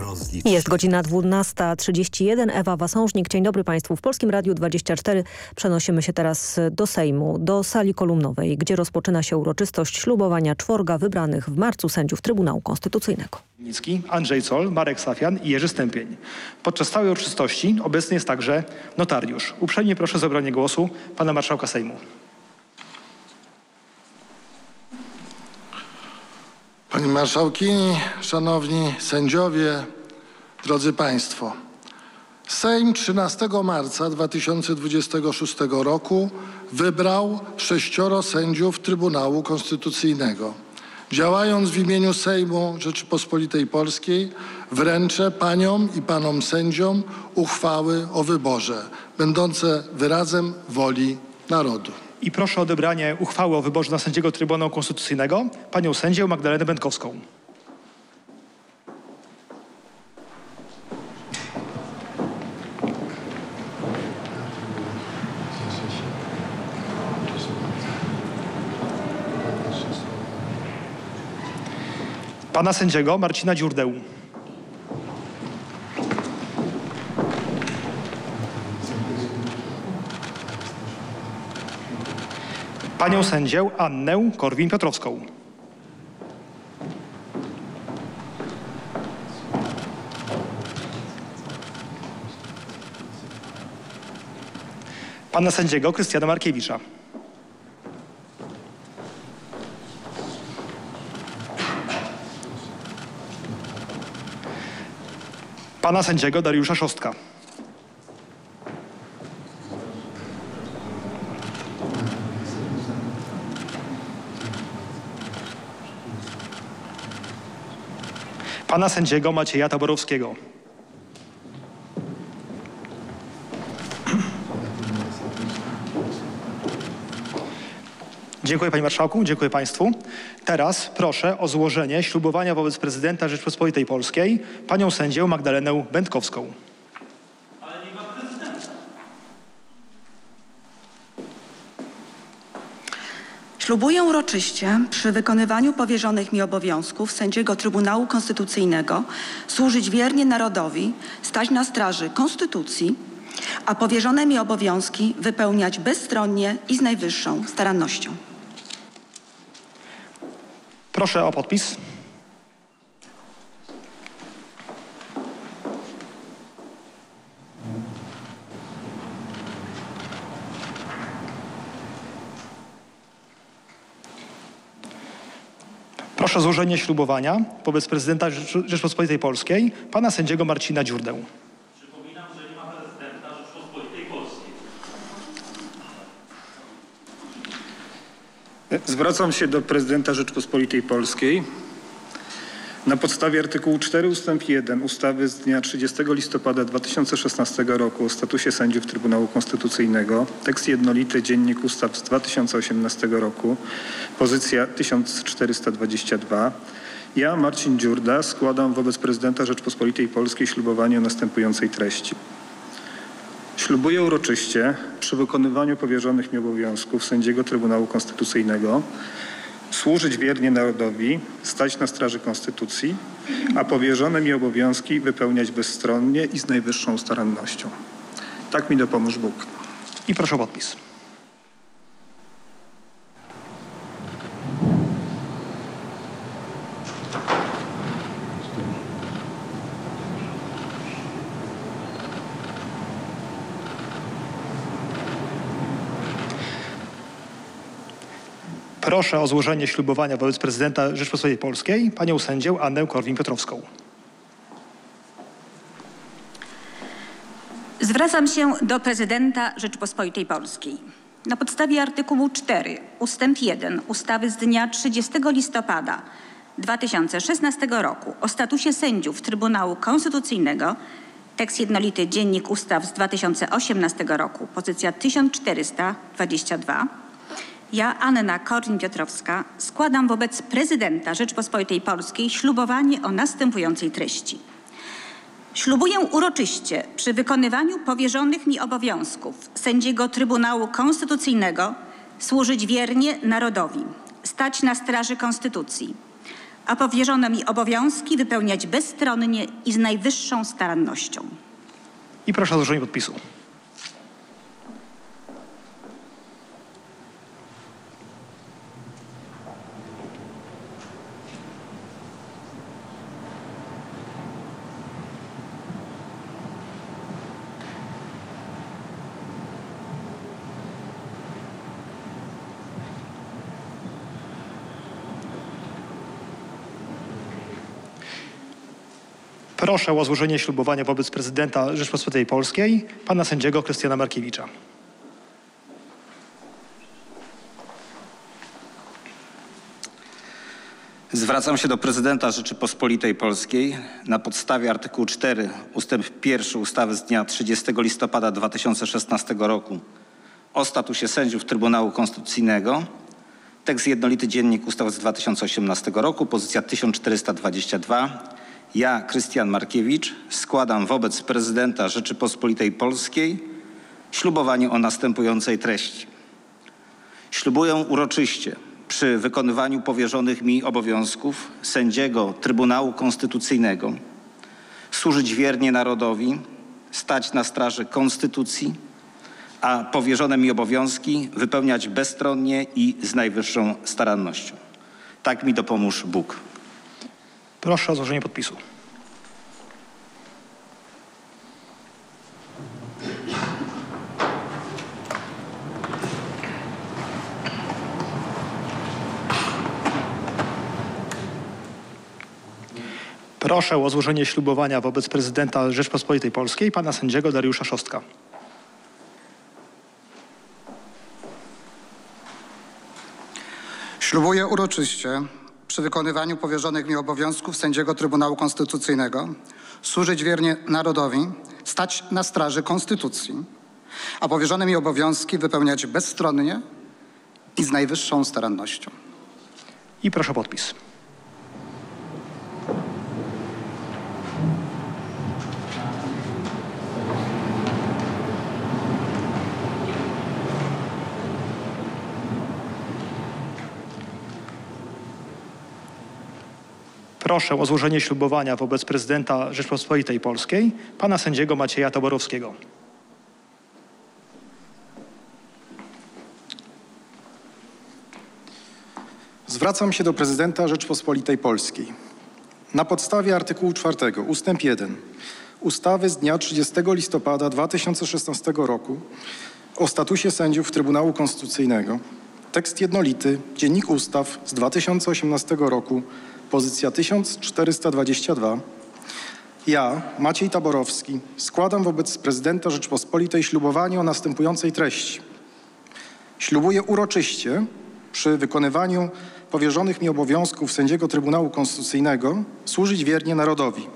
Speaker 28: Rozlicz.
Speaker 29: Jest godzina 12.31. Ewa Wasążnik. Dzień dobry Państwu. W Polskim Radiu 24 przenosimy się teraz do Sejmu, do sali kolumnowej, gdzie rozpoczyna się uroczystość ślubowania czworga wybranych w marcu sędziów Trybunału Konstytucyjnego.
Speaker 9: Nicki, Andrzej Col, Marek Safian i Jerzy Stępień. Podczas całej uroczystości obecny jest także notariusz. Uprzejmie proszę o zabranie głosu pana marszałka Sejmu.
Speaker 24: Pani Marszałkini, Szanowni Sędziowie, Drodzy Państwo. Sejm 13 marca 2026 roku wybrał sześcioro sędziów Trybunału Konstytucyjnego. Działając w imieniu Sejmu Rzeczypospolitej Polskiej wręczę Paniom i Panom sędziom uchwały o wyborze, będące wyrazem woli narodu.
Speaker 9: I proszę o odebranie uchwały o wyborze na sędziego Trybunału Konstytucyjnego panią sędzię Magdalenę Będkowską. Pana sędziego Marcina Dziurdeł. Panią sędzię Annę Korwin-Piotrowską. Pana sędziego Krystiana Markiewicza. Pana sędziego Dariusza Szostka. Pana sędziego Macieja Taborowskiego. Dziękuję Panie Marszałku, dziękuję Państwu. Teraz proszę o złożenie ślubowania wobec prezydenta Rzeczpospolitej Polskiej panią sędzię Magdalenę Będkowską.
Speaker 30: Ślubuję uroczyście przy wykonywaniu powierzonych mi obowiązków sędziego Trybunału Konstytucyjnego służyć wiernie narodowi, stać na straży Konstytucji, a powierzone mi obowiązki wypełniać bezstronnie i z najwyższą starannością.
Speaker 9: Proszę o podpis. Proszę o złożenie ślubowania wobec prezydenta Rzecz- Rzeczpospolitej Polskiej, pana sędziego Marcina Dziurdę.
Speaker 24: Zwracam się do prezydenta Rzeczpospolitej Polskiej. Na podstawie artykułu 4 ustęp 1 ustawy z dnia 30 listopada 2016 roku o statusie sędziów Trybunału Konstytucyjnego, tekst jednolity Dziennik Ustaw z 2018 roku, pozycja 1422, ja, Marcin Dziurda, składam wobec prezydenta Rzeczpospolitej Polskiej ślubowanie o następującej treści. Ślubuję uroczyście przy wykonywaniu powierzonych mi obowiązków sędziego Trybunału Konstytucyjnego służyć wiernie narodowi, stać na straży Konstytucji, a powierzone mi obowiązki wypełniać bezstronnie i z najwyższą starannością. Tak mi dopomóż Bóg.
Speaker 9: I proszę o podpis. Proszę o złożenie ślubowania wobec prezydenta Rzeczpospolitej Polskiej panią sędzię Annę Korwin-Piotrowską.
Speaker 31: Zwracam się do prezydenta Rzeczypospolitej Polskiej. Na podstawie artykułu 4 ustęp 1 ustawy z dnia 30 listopada 2016 roku o statusie sędziów Trybunału Konstytucyjnego, tekst jednolity Dziennik Ustaw z 2018 roku, pozycja 1422, ja, Anna Korwin-Piotrowska, składam wobec prezydenta Rzeczypospolitej Polskiej ślubowanie o następującej treści. Ślubuję uroczyście przy wykonywaniu powierzonych mi obowiązków sędziego Trybunału Konstytucyjnego służyć wiernie narodowi, stać na straży Konstytucji, a powierzone mi obowiązki wypełniać bezstronnie i z najwyższą starannością.
Speaker 9: I proszę o złożenie podpisu. Proszę o złożenie ślubowania wobec prezydenta Rzeczpospolitej Polskiej, pana sędziego Krystiana Markiewicza.
Speaker 32: Zwracam się do prezydenta Rzeczypospolitej Polskiej na podstawie artykułu 4 ustęp 1 ustawy z dnia 30 listopada 2016 roku o statusie sędziów Trybunału Konstytucyjnego. Tekst jednolity Dziennik Ustaw z 2018 roku, pozycja 1422. Ja, Krystian Markiewicz, składam wobec prezydenta Rzeczypospolitej Polskiej ślubowanie o następującej treści. Ślubuję uroczyście przy wykonywaniu powierzonych mi obowiązków sędziego Trybunału Konstytucyjnego służyć wiernie narodowi, stać na straży Konstytucji, a powierzone mi obowiązki wypełniać bezstronnie i z najwyższą starannością. Tak mi dopomóż Bóg.
Speaker 9: Proszę o złożenie podpisu. Proszę o złożenie ślubowania wobec prezydenta Rzeczpospolitej Polskiej, pana sędziego Dariusza Szostka.
Speaker 33: Ślubuję uroczyście przy wykonywaniu powierzonych mi obowiązków sędziego Trybunału Konstytucyjnego służyć wiernie narodowi, stać na straży Konstytucji, a powierzone mi obowiązki wypełniać bezstronnie i z najwyższą starannością.
Speaker 9: I proszę o podpis. Proszę o złożenie ślubowania wobec prezydenta Rzeczpospolitej Polskiej, pana sędziego Macieja Toborowskiego.
Speaker 30: Zwracam się do prezydenta Rzeczpospolitej Polskiej. Na podstawie artykułu 4 ustęp 1 ustawy z dnia 30 listopada 2016 roku o statusie sędziów Trybunału Konstytucyjnego, Tekst jednolity, Dziennik Ustaw z 2018 roku, pozycja 1422. Ja, Maciej Taborowski, składam wobec prezydenta Rzeczpospolitej ślubowanie o następującej treści. Ślubuję uroczyście przy wykonywaniu powierzonych mi obowiązków sędziego Trybunału Konstytucyjnego służyć wiernie narodowi,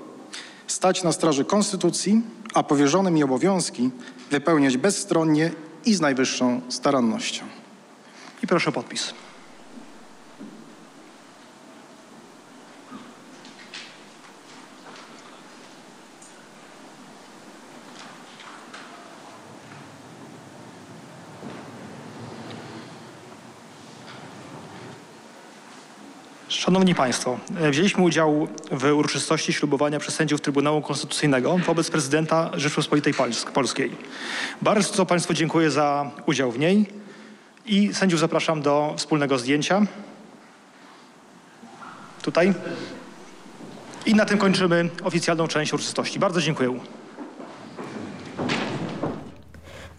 Speaker 30: stać na straży Konstytucji, a powierzone mi obowiązki wypełniać bezstronnie i z najwyższą starannością.
Speaker 34: I proszę o podpis. Szanowni Państwo, e, wzięliśmy udział w uroczystości ślubowania przez sędziów Trybunału Konstytucyjnego wobec prezydenta Rzeczypospolitej Pols- Polskiej. Bardzo Państwu dziękuję za udział w niej i sędziów zapraszam do wspólnego zdjęcia. Tutaj. I na tym kończymy oficjalną część uroczystości. Bardzo dziękuję.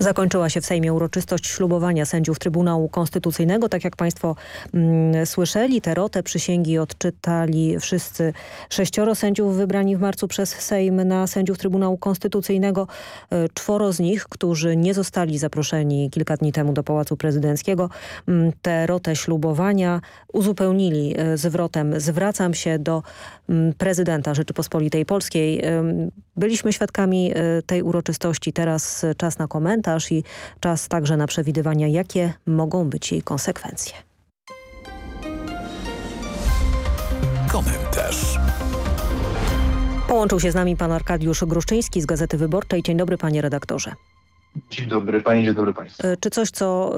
Speaker 29: Zakończyła się w Sejmie uroczystość ślubowania sędziów Trybunału Konstytucyjnego. Tak jak Państwo mm, słyszeli, tę rotę przysięgi odczytali wszyscy sześcioro sędziów wybrani w marcu przez Sejm na sędziów Trybunału Konstytucyjnego. E, Czworo z nich, którzy nie zostali zaproszeni kilka dni temu do Pałacu Prezydenckiego, mm, tę rotę ślubowania uzupełnili e, zwrotem zwracam się do mm, prezydenta Rzeczypospolitej Polskiej. Ym, Byliśmy świadkami e, tej uroczystości. Teraz e, czas na komentarz i czas także na przewidywania, jakie mogą być jej konsekwencje.
Speaker 2: Komentarz.
Speaker 29: Połączył się z nami pan Arkadiusz Gruszczyński z Gazety Wyborczej. Dzień dobry panie redaktorze.
Speaker 35: Dzień dobry Pani, dzień dobry Państwu.
Speaker 29: E, Czy coś, co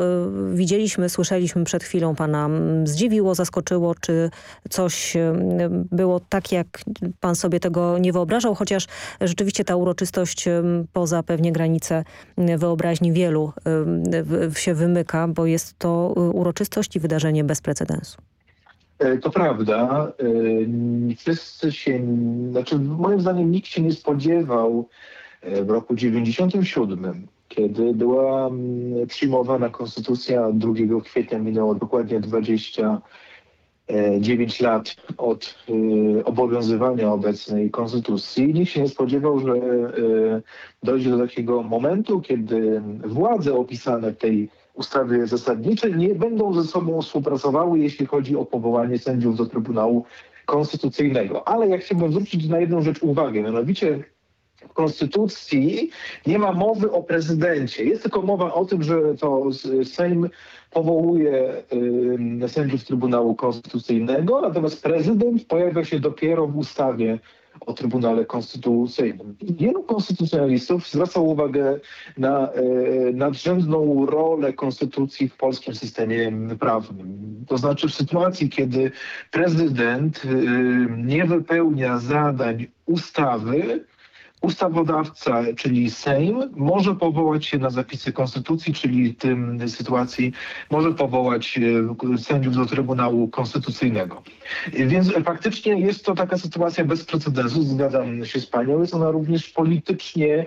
Speaker 29: y, widzieliśmy, słyszeliśmy przed chwilą pana zdziwiło, zaskoczyło, czy coś y, było tak, jak pan sobie tego nie wyobrażał, chociaż rzeczywiście ta uroczystość poza pewnie granice wyobraźni wielu się wymyka, bo jest to uroczystość i wydarzenie bez precedensu.
Speaker 35: E, To prawda. e, Wszyscy się, znaczy moim zdaniem nikt się nie spodziewał e, w roku 97, kiedy była mm, przyjmowana konstytucja 2 kwietnia, minęło dokładnie 29 lat od e, obowiązywania obecnej konstytucji. Nikt się nie spodziewał, że e, dojdzie do takiego momentu, kiedy władze opisane w tej ustawy zasadniczej nie będą ze sobą współpracowały, jeśli chodzi o powołanie sędziów do Trybunału Konstytucyjnego. Ale ja chciałbym zwrócić na jedną rzecz uwagę, mianowicie Konstytucji nie ma mowy o prezydencie. Jest tylko mowa o tym, że to Sejm powołuje y, sędziów Trybunału Konstytucyjnego, natomiast prezydent pojawia się dopiero w ustawie o Trybunale Konstytucyjnym. Wielu konstytucjonalistów zwraca uwagę na e, nadrzędną rolę konstytucji w polskim systemie prawnym. To znaczy w sytuacji, kiedy prezydent e, nie wypełnia zadań ustawy, ustawodawca, czyli Sejm, może powołać się na zapisy konstytucji, czyli w tym sytuacji może powołać e, sędziów do Trybunału Konstytucyjnego. Więc faktycznie jest to taka sytuacja bez precedensu, zgadzam się z panią. Jest ona również politycznie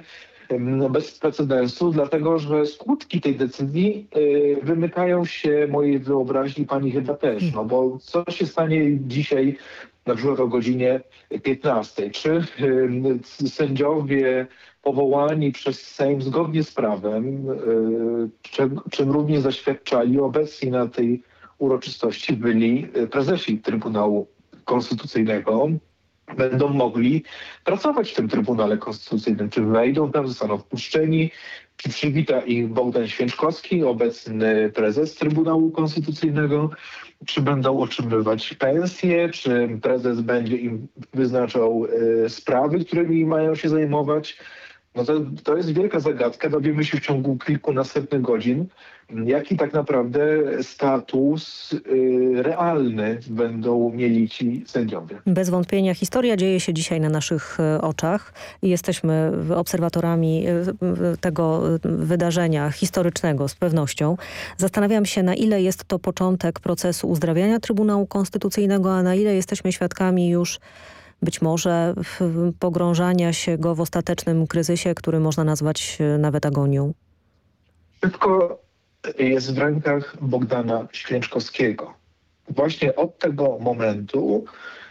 Speaker 35: bez precedensu, dlatego że skutki tej decyzji e, wymykają się mojej wyobraźni, pani chyba też. No bo co się stanie dzisiaj na przykład o godzinie 15? Czy em, sędziowie powołani przez Sejm zgodnie z prawem, e, czym, czym również zaświadczali obecni na tej uroczystości byli prezesi Trybunału Konstytucyjnego, będą mogli pracować w tym Trybunale Konstytucyjnym. Czy wejdą tam, zostaną wpuszczeni, czy przywita ich Bogdan Święczkowski, obecny prezes Trybunału Konstytucyjnego, czy będą otrzymywać pensje, czy prezes będzie im wyznaczał e, sprawy, którymi mają się zajmować. No to, to jest wielka zagadka. Dowiemy się w ciągu kilku następnych godzin, jaki tak naprawdę status y, realny będą mieli ci sędziowie.
Speaker 29: Bez wątpienia historia dzieje się dzisiaj na naszych e, oczach jesteśmy obserwatorami e, tego e, wydarzenia historycznego z pewnością. Zastanawiam się, na ile jest to początek procesu uzdrawiania Trybunału Konstytucyjnego, a na ile jesteśmy świadkami już być może pogrążania się go w ostatecznym kryzysie, który można nazwać e, nawet agonią.
Speaker 35: Szybko jest w rękach Bogdana Święczkowskiego. Właśnie od tego momentu,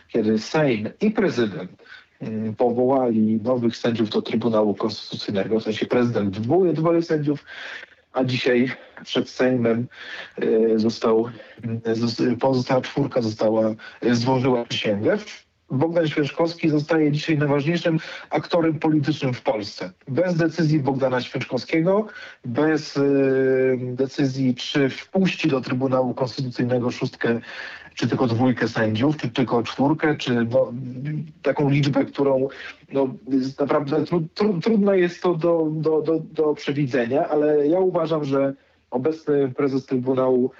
Speaker 35: kiedy Sejm i prezydent mm, powołali nowych sędziów do Trybunału Konstytucyjnego, w sensie prezydent dwóje dwoje sędziów, a dzisiaj przed Sejmem y, został, y, pozostała czwórka została, y, złożyła przysięgę. Bogdan Święczkowski zostaje dzisiaj najważniejszym aktorem politycznym w Polsce. Bez decyzji Bogdana Święczkowskiego, bez y, decyzji, czy wpuści do Trybunału Konstytucyjnego szóstkę, czy tylko dwójkę sędziów, czy tylko czwórkę, czy no, taką liczbę, którą no, jest naprawdę tru, tru, trudno jest to do, do, do, do przewidzenia, ale ja uważam, że obecny prezes Trybunału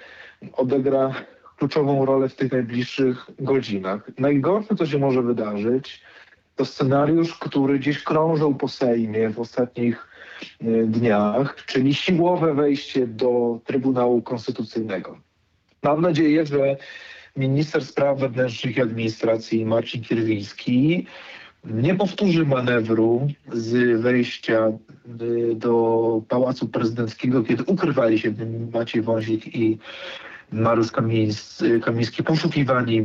Speaker 35: odegra kluczową rolę w tych najbliższych godzinach. Najgorsze, co się może wydarzyć, to scenariusz, który gdzieś krążył po Sejmie w ostatnich y, dniach, czyli siłowe wejście do Trybunału Konstytucyjnego. Mam nadzieję, że minister spraw wewnętrznych i administracji Marcin Kierwiński nie powtórzy manewru z wejścia y, do Pałacu Prezydenckiego, kiedy ukrywali się Maciej Wąsik i Mariusz Kamiński, Kamiński poszukiwani e,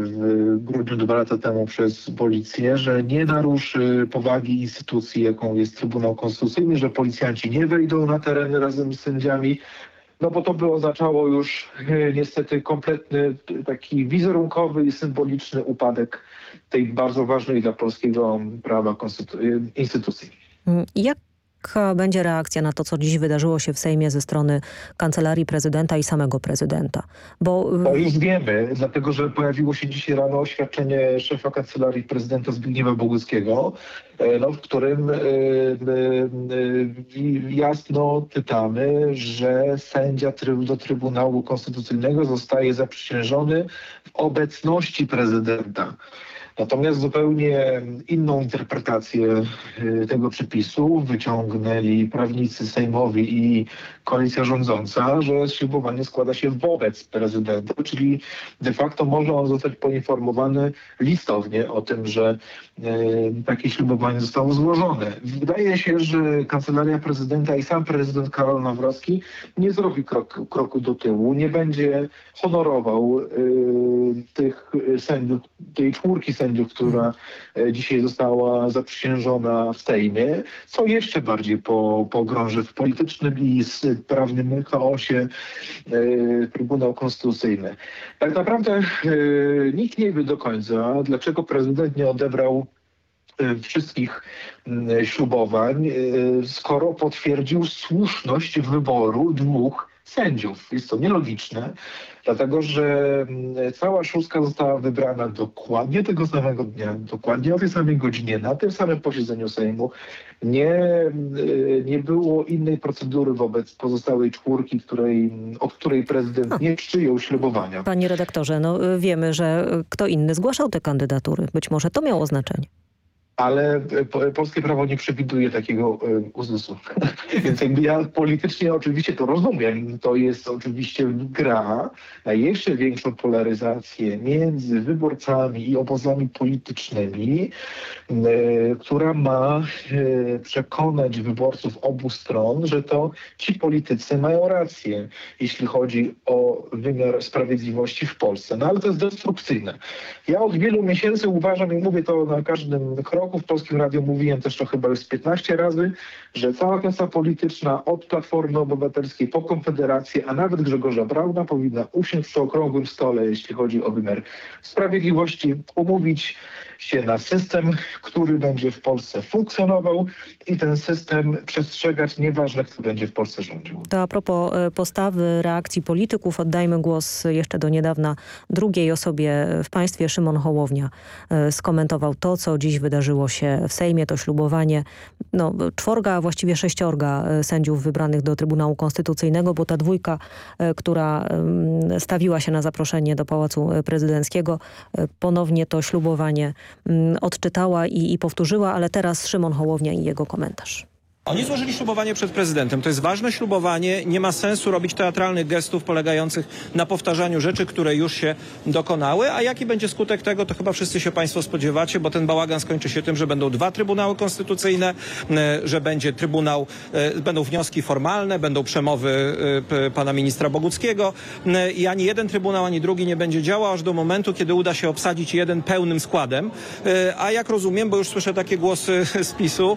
Speaker 35: w grudniu dwa lata temu przez policję, że nie naruszy powagi instytucji, jaką jest Trybunał Konstytucyjny, że policjanci nie wejdą na teren razem z sędziami, no bo to by oznaczało już e, niestety kompletny taki wizerunkowy i symboliczny upadek tej bardzo ważnej dla polskiego prawa instytucji.
Speaker 29: Jak Jaka będzie reakcja na to, co dziś wydarzyło się w Sejmie ze strony Kancelarii Prezydenta i samego prezydenta?
Speaker 35: Bo to już wiemy, dlatego że pojawiło się dzisiaj rano oświadczenie szefa Kancelarii Prezydenta Zbigniewa Boguckiego, e, no, w którym y, y, jasno czytamy, że sędzia do Trybunału Konstytucyjnego zostaje zaprzysiężony w obecności prezydenta. Natomiast zupełnie inną interpretację y, tego przepisu wyciągnęli prawnicy sejmowi i koalicja rządząca, że ślubowanie składa się wobec prezydenta, czyli de facto może on zostać poinformowany listownie o tym, że takie ślubowanie zostało złożone. Wydaje się, że Kancelaria Prezydenta i sam prezydent Karol Nawrocki nie zrobi krok, kroku do tyłu, nie będzie honorował y, tych sędziów, tej czwórki sędziów, która e, dzisiaj została zaprzysiężona w Sejmie, co jeszcze bardziej po, pogrąży w politycznym i prawnym chaosie e, Trybunał Konstytucyjny. Tak naprawdę e, nikt nie wie do końca, dlaczego prezydent nie odebrał wszystkich ślubowań, skoro potwierdził słuszność wyboru dwóch sędziów. Jest to nielogiczne, dlatego że mm, cała szóstka została wybrana dokładnie tego samego dnia, dokładnie o tej samej godzinie, na tym samym posiedzeniu Sejmu. Nie, mm, nie było innej procedury wobec pozostałej czwórki, której, od której prezydent nie przyjął ślubowania.
Speaker 29: Panie redaktorze, no wiemy, że kto inny zgłaszał te kandydatury. Być może to miało znaczenie
Speaker 35: ale e, polskie prawo nie przewiduje takiego e, uzusu. Więc jakby ja politycznie oczywiście to rozumiem. To jest oczywiście gra na jeszcze większą polaryzację między wyborcami i obozami politycznymi, e, która ma przekonać wyborców obu stron, że to ci politycy mają rację, jeśli chodzi o wymiar sprawiedliwości w Polsce. No ale to jest destrukcyjne. Ja od wielu miesięcy uważam i mówię to na każdym kroku, roku w Polskim Radiu mówiłem też to chyba już 15 razy, że cała klasa polityczna od Platformy Obywatelskiej po Konfederację, a nawet Grzegorza Brauna powinna usiąść przy okrągłym stole, jeśli chodzi o wymiar sprawiedliwości, umówić się na system, który będzie w Polsce funkcjonował i ten system przestrzegać, nieważne kto będzie w Polsce rządził.
Speaker 29: To a propos e, postawy, reakcji polityków, oddajmy głos jeszcze do niedawna drugiej osobie w państwie. Szymon Hołownia e, skomentował to, co dziś wydarzyło się w Sejmie, to ślubowanie no, czworga, właściwie sześciorga e, sędziów wybranych do Trybunału Konstytucyjnego, bo ta dwójka, która stawiła się na zaproszenie do Pałacu Prezydenckiego, ponownie to ślubowanie odczytała i, i powtórzyła, ale teraz Szymon Hołownia i jego komentarz.
Speaker 36: Oni złożyli ślubowanie przed prezydentem. To jest ważne ślubowanie. Nie ma sensu robić teatralnych gestów polegających na powtarzaniu rzeczy, które już się dokonały. A jaki będzie skutek tego, to chyba wszyscy się Państwo spodziewacie, bo ten bałagan skończy się tym, że będą dwa trybunały konstytucyjne, e, że będzie trybunał, e, będą wnioski formalne, będą przemowy e, pana ministra Boguckiego i ani jeden trybunał, ani drugi nie będzie działał aż do momentu, kiedy uda się obsadzić jeden pełnym składem. A jak rozumiem, bo już słyszę takie głosy z PiSu,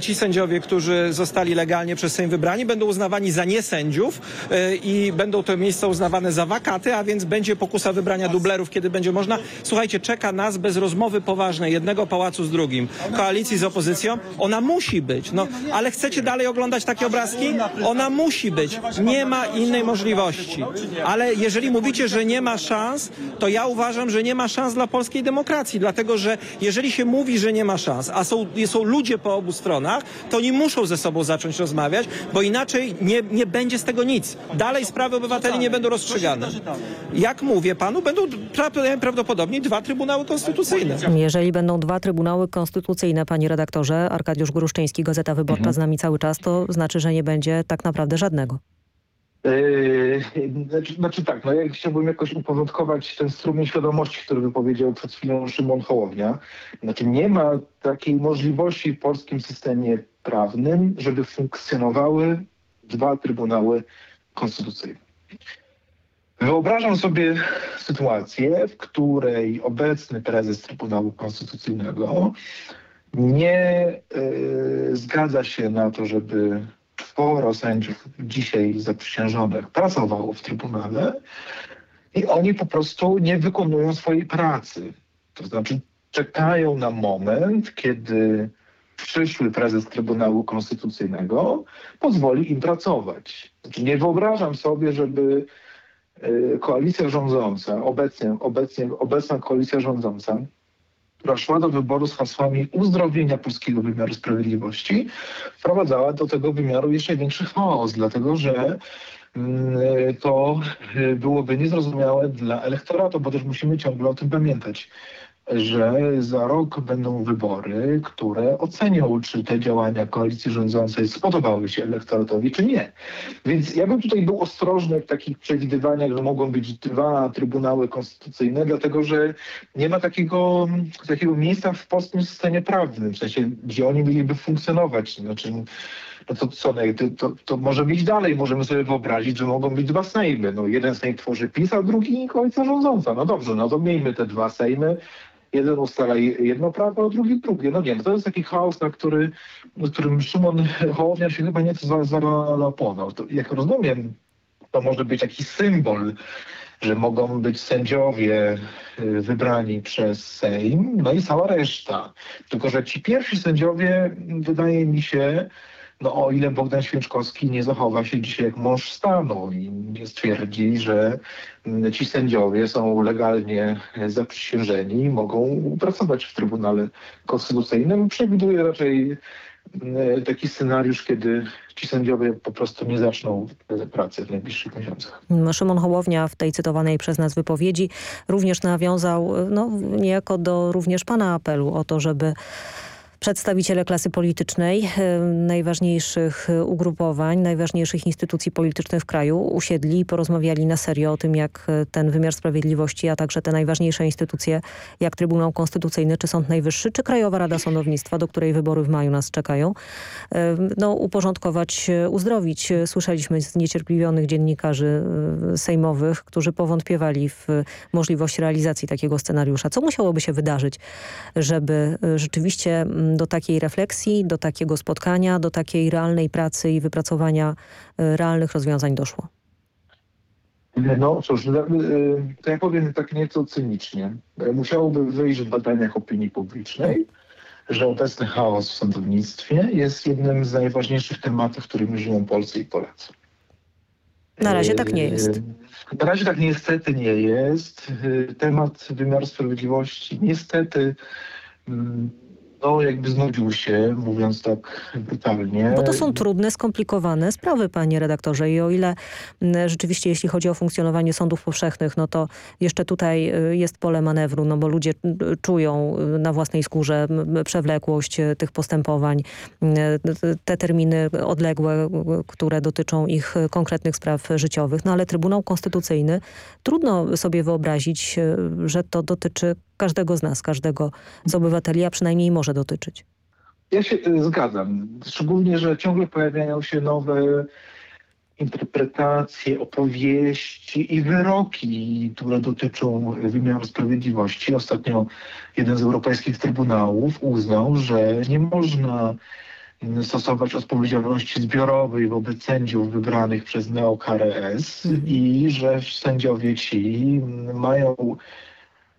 Speaker 36: ci sędziowie, którzy którzy zostali legalnie przez Sejm wybrani, będą uznawani za niesędziów e, i będą te miejsca uznawane za wakaty, a więc będzie pokusa wybrania dublerów, kiedy będzie można. Słuchajcie, czeka nas bez rozmowy poważnej jednego pałacu z drugim, koalicji z opozycją. Ona musi być, no, ale chcecie dalej oglądać takie obrazki? Ona musi być. Nie ma innej możliwości. Ale jeżeli mówicie, że nie ma szans, to ja uważam, że nie ma szans dla polskiej demokracji, dlatego że jeżeli się mówi, że nie ma szans, a są, są ludzie po obu stronach, to oni muszą ze sobą zacząć rozmawiać, bo inaczej nie, nie będzie z tego nic. Dalej sprawy obywateli nie będą rozstrzygane. Jak mówię panu, będą prawdopodobnie dwa trybunały konstytucyjne.
Speaker 29: Jeżeli będą dwa trybunały konstytucyjne, panie redaktorze, Arkadiusz Gruszczyński, Gazeta Wyborcza mhm. z nami cały czas, to znaczy, że nie będzie tak naprawdę żadnego.
Speaker 35: Yy, znaczy, znaczy, tak, no ja chciałbym jakoś uporządkować ten strumień świadomości, który wypowiedział przed chwilą Szymon Hołownia. Znaczy nie ma takiej możliwości w polskim systemie prawnym, żeby funkcjonowały dwa trybunały konstytucyjne. Wyobrażam sobie sytuację, w której obecny prezes Trybunału Konstytucyjnego nie y, zgadza się na to, żeby czworo sędziów dzisiaj zaprzysiężonych pracowało w Trybunale i oni po prostu nie wykonują swojej pracy. To znaczy czekają na moment, kiedy przyszły prezes Trybunału Konstytucyjnego pozwoli im pracować. Znaczy nie wyobrażam sobie, żeby e, koalicja rządząca, obecnie, obecnie, obecna koalicja rządząca, która szła do wyboru z hasłami uzdrowienia polskiego wymiaru sprawiedliwości, wprowadzała do tego wymiaru jeszcze większy chaos, dlatego że mm, to byłoby niezrozumiałe dla elektoratu, bo też musimy ciągle o tym pamiętać że za rok będą wybory, które ocenią, czy te działania koalicji rządzącej spodobały się elektoratowi, czy nie. Więc ja bym tutaj był ostrożny w takich przewidywaniach, że mogą być dwa trybunały konstytucyjne, dlatego że nie ma takiego, takiego miejsca w polskim systemie prawnym, w sensie, gdzie oni mieliby funkcjonować. Znaczy, no to co, no, to, to może być dalej. Możemy sobie wyobrazić, że mogą być dwa sejmy. No, jeden sejm tworzy PiS, a drugi koalicja rządząca. No dobrze, no to miejmy te dwa sejmy jeden ustala jedno prawo, a drugi drugie. No nie, to jest taki chaos, na który, na którym Szymon Hołownia się chyba nieco zalapował. Jak rozumiem, to może być jakiś symbol, że mogą być sędziowie y, wybrani przez Sejm, no i cała reszta. Tylko, że ci pierwsi sędziowie, wydaje mi się, no o ile Bogdan Święczkowski nie zachowa się dzisiaj jak mąż stanu i nie stwierdzi, że mm, ci sędziowie są legalnie zaprzysiężeni i mogą pracować w Trybunale Konstytucyjnym, przewiduje raczej mm, taki scenariusz, kiedy ci sędziowie po prostu nie zaczną pracy w najbliższych miesiącach.
Speaker 29: Szymon Hołownia w tej cytowanej przez nas wypowiedzi również nawiązał no, niejako do również pana apelu o to, żeby przedstawiciele klasy politycznej, e, najważniejszych ugrupowań, najważniejszych instytucji politycznych w kraju usiedli i porozmawiali na serio o tym, jak e, ten wymiar sprawiedliwości, a także te najważniejsze instytucje, jak Trybunał Konstytucyjny, czy Sąd Najwyższy, czy Krajowa Rada Sądownictwa, do której wybory w maju nas czekają, e, no, uporządkować, uzdrowić. Słyszeliśmy z niecierpliwionych dziennikarzy sejmowych, którzy powątpiewali w możliwość realizacji takiego scenariusza. Co musiałoby się wydarzyć, żeby rzeczywiście do takiej refleksji, do takiego spotkania, do takiej realnej pracy i wypracowania e, realnych rozwiązań doszło?
Speaker 35: No cóż, no, e, to ja powiem tak nieco cynicznie. E, musiałoby wyjść w badaniach opinii publicznej, że obecny chaos w sądownictwie jest jednym z najważniejszych tematów, którymi żyją Polscy i Polacy.
Speaker 29: Na razie tak nie jest.
Speaker 35: Na razie tak niestety nie jest. Temat wymiaru sprawiedliwości niestety mm, no jakby znudził się, mówiąc tak brutalnie.
Speaker 29: Bo to są trudne, skomplikowane sprawy, panie redaktorze. I o ile m, rzeczywiście, jeśli chodzi o funkcjonowanie sądów powszechnych, no to jeszcze tutaj y, jest pole manewru, no bo ludzie y, czują y, na własnej skórze przewlekłość y, tych postępowań, te terminy odległe, które dotyczą ich konkretnych spraw życiowych. No ale Trybunał Konstytucyjny, trudno sobie wyobrazić, że to dotyczy każdego z nas, każdego z obywateli, a przynajmniej może dotyczyć.
Speaker 35: Ja się y, zgadzam. Szczególnie, że ciągle pojawiają się nowe interpretacje, opowieści i wyroki, które dotyczą wymiaru sprawiedliwości. Ostatnio jeden z europejskich trybunałów uznał, że nie można mm, stosować odpowiedzialności zbiorowej wobec sędziów wybranych przez NeoKRS i że sędziowie ci mm, mają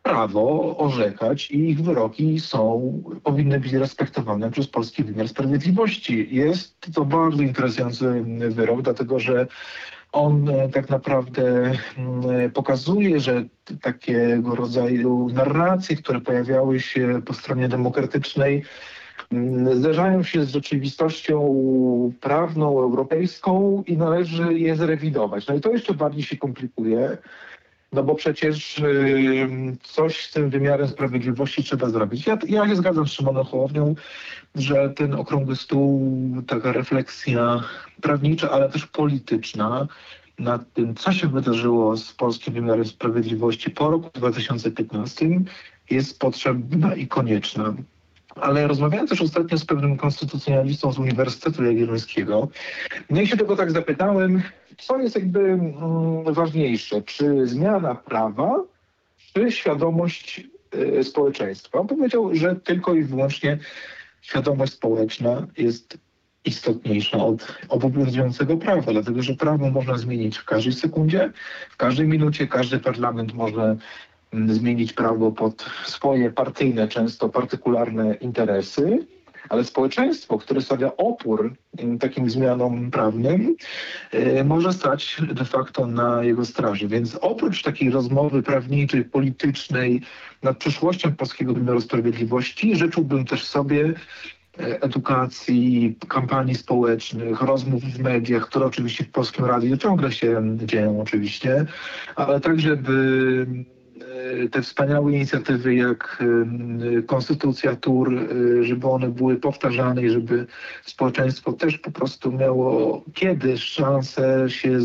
Speaker 35: prawo orzekać i ich wyroki są, powinny być respektowane przez polski wymiar sprawiedliwości. Jest to bardzo interesujący wyrok, dlatego że on e, tak naprawdę mm, pokazuje, że takiego rodzaju narracje, które pojawiały się po stronie demokratycznej, mm, zderzają się z rzeczywistością prawną, europejską i należy je zrewidować. No i to jeszcze bardziej się komplikuje. No bo przecież coś z tym wymiarem sprawiedliwości trzeba zrobić. Ja, ja się zgadzam z Szymonem Hołownią, że ten okrągły stół, taka refleksja prawnicza, ale też polityczna nad tym, co się wydarzyło z polskim wymiarem sprawiedliwości po roku 2015 jest potrzebna i konieczna. Ale rozmawiałem też ostatnio z pewnym konstytucjonalistą z Uniwersytetu Jagiellońskiego. No i się tego tak zapytałem, co jest jakby mm, ważniejsze, czy zmiana prawa, czy świadomość y, społeczeństwa. On powiedział, że tylko i wyłącznie świadomość społeczna jest istotniejsza od obowiązującego prawa, dlatego że prawo można zmienić w każdej sekundzie, w każdej minucie, każdy parlament może mm, zmienić prawo pod swoje partyjne, często partykularne interesy, ale społeczeństwo, które stawia opór takim zmianom prawnym, y, może stać de facto na jego straży. Więc oprócz takiej rozmowy prawniczej, politycznej nad przyszłością polskiego wymiaru sprawiedliwości, życzyłbym też sobie e, edukacji, kampanii społecznych, rozmów w mediach, które oczywiście w Polskim Radiu ciągle się dzieją oczywiście, ale tak, żeby e, te wspaniałe inicjatywy jak e, Konstytucja Tur, e, żeby one były powtarzane i żeby społeczeństwo też po prostu miało kiedyś szansę się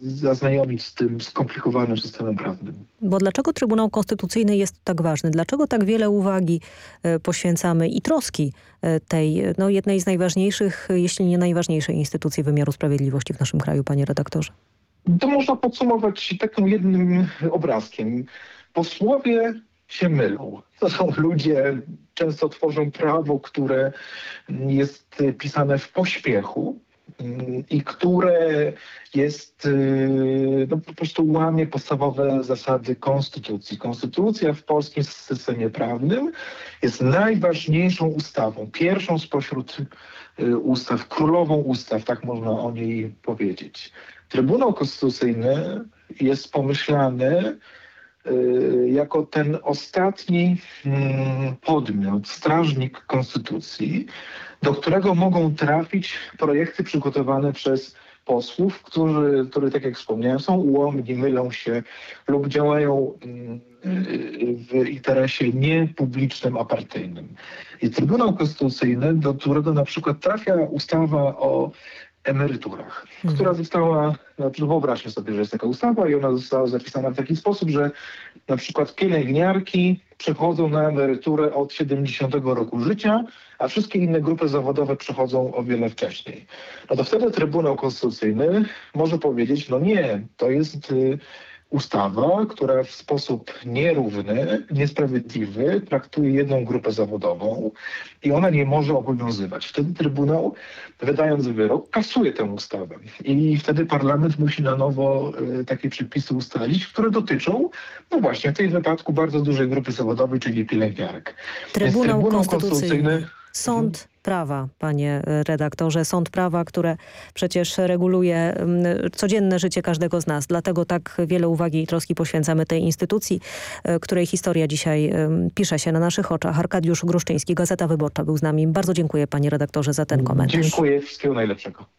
Speaker 35: zaznajomić z tym skomplikowanym systemem prawnym.
Speaker 29: Bo dlaczego Trybunał Konstytucyjny jest tak ważny? Dlaczego tak wiele uwagi e, poświęcamy i troski e, tej e, no, jednej z najważniejszych, e, jeśli nie najważniejszej instytucji wymiaru sprawiedliwości w naszym kraju, panie redaktorze?
Speaker 35: To można podsumować takim jednym obrazkiem. Posłowie się mylą. To są ludzie, często tworzą prawo, które jest pisane w pośpiechu mm, i które jest, y, no po prostu łamie podstawowe zasady konstytucji. Konstytucja w polskim systemie prawnym jest najważniejszą ustawą, pierwszą spośród y, ustaw, królową ustaw, tak można o niej powiedzieć. Trybunał Konstytucyjny jest pomyślany jako ten ostatni mm, podmiot, strażnik konstytucji, do którego mogą trafić projekty przygotowane przez posłów, którzy, którzy, tak jak wspomniałem, są ułomni, mylą się lub działają mm, y, w interesie niepublicznym, a partyjnym. I Trybunał Konstytucyjny, do którego na przykład trafia ustawa o emeryturach, która została, znaczy wyobraźmy sobie, że jest taka ustawa i ona została zapisana w taki sposób, że na przykład pielęgniarki przechodzą na emeryturę od 70 roku życia, a wszystkie inne grupy zawodowe przechodzą o wiele wcześniej. No to wtedy Trybunał Konstytucyjny może powiedzieć, no nie, to jest y, ustawa, która w sposób nierówny, niesprawiedliwy traktuje jedną grupę zawodową i ona nie może obowiązywać. Wtedy Trybunał, wydając wyrok, kasuje tę ustawę i wtedy parlament musi na nowo y, takie przepisy ustalić, które dotyczą, no właśnie w tym wypadku bardzo dużej grupy zawodowej, czyli pielęgniarek. Więc
Speaker 29: Trybunał Konstytucyjny, Sąd prawa, panie redaktorze. Sąd prawa, które przecież reguluje mm, codzienne życie każdego z nas. Dlatego tak wiele uwagi i troski poświęcamy tej instytucji, e, której historia dzisiaj pisze się na naszych oczach. Arkadiusz Gruszczyński, Gazeta Wyborcza był z nami. Bardzo dziękuję panie redaktorze za ten komentarz.
Speaker 35: Dziękuję, wszystkiego najlepszego.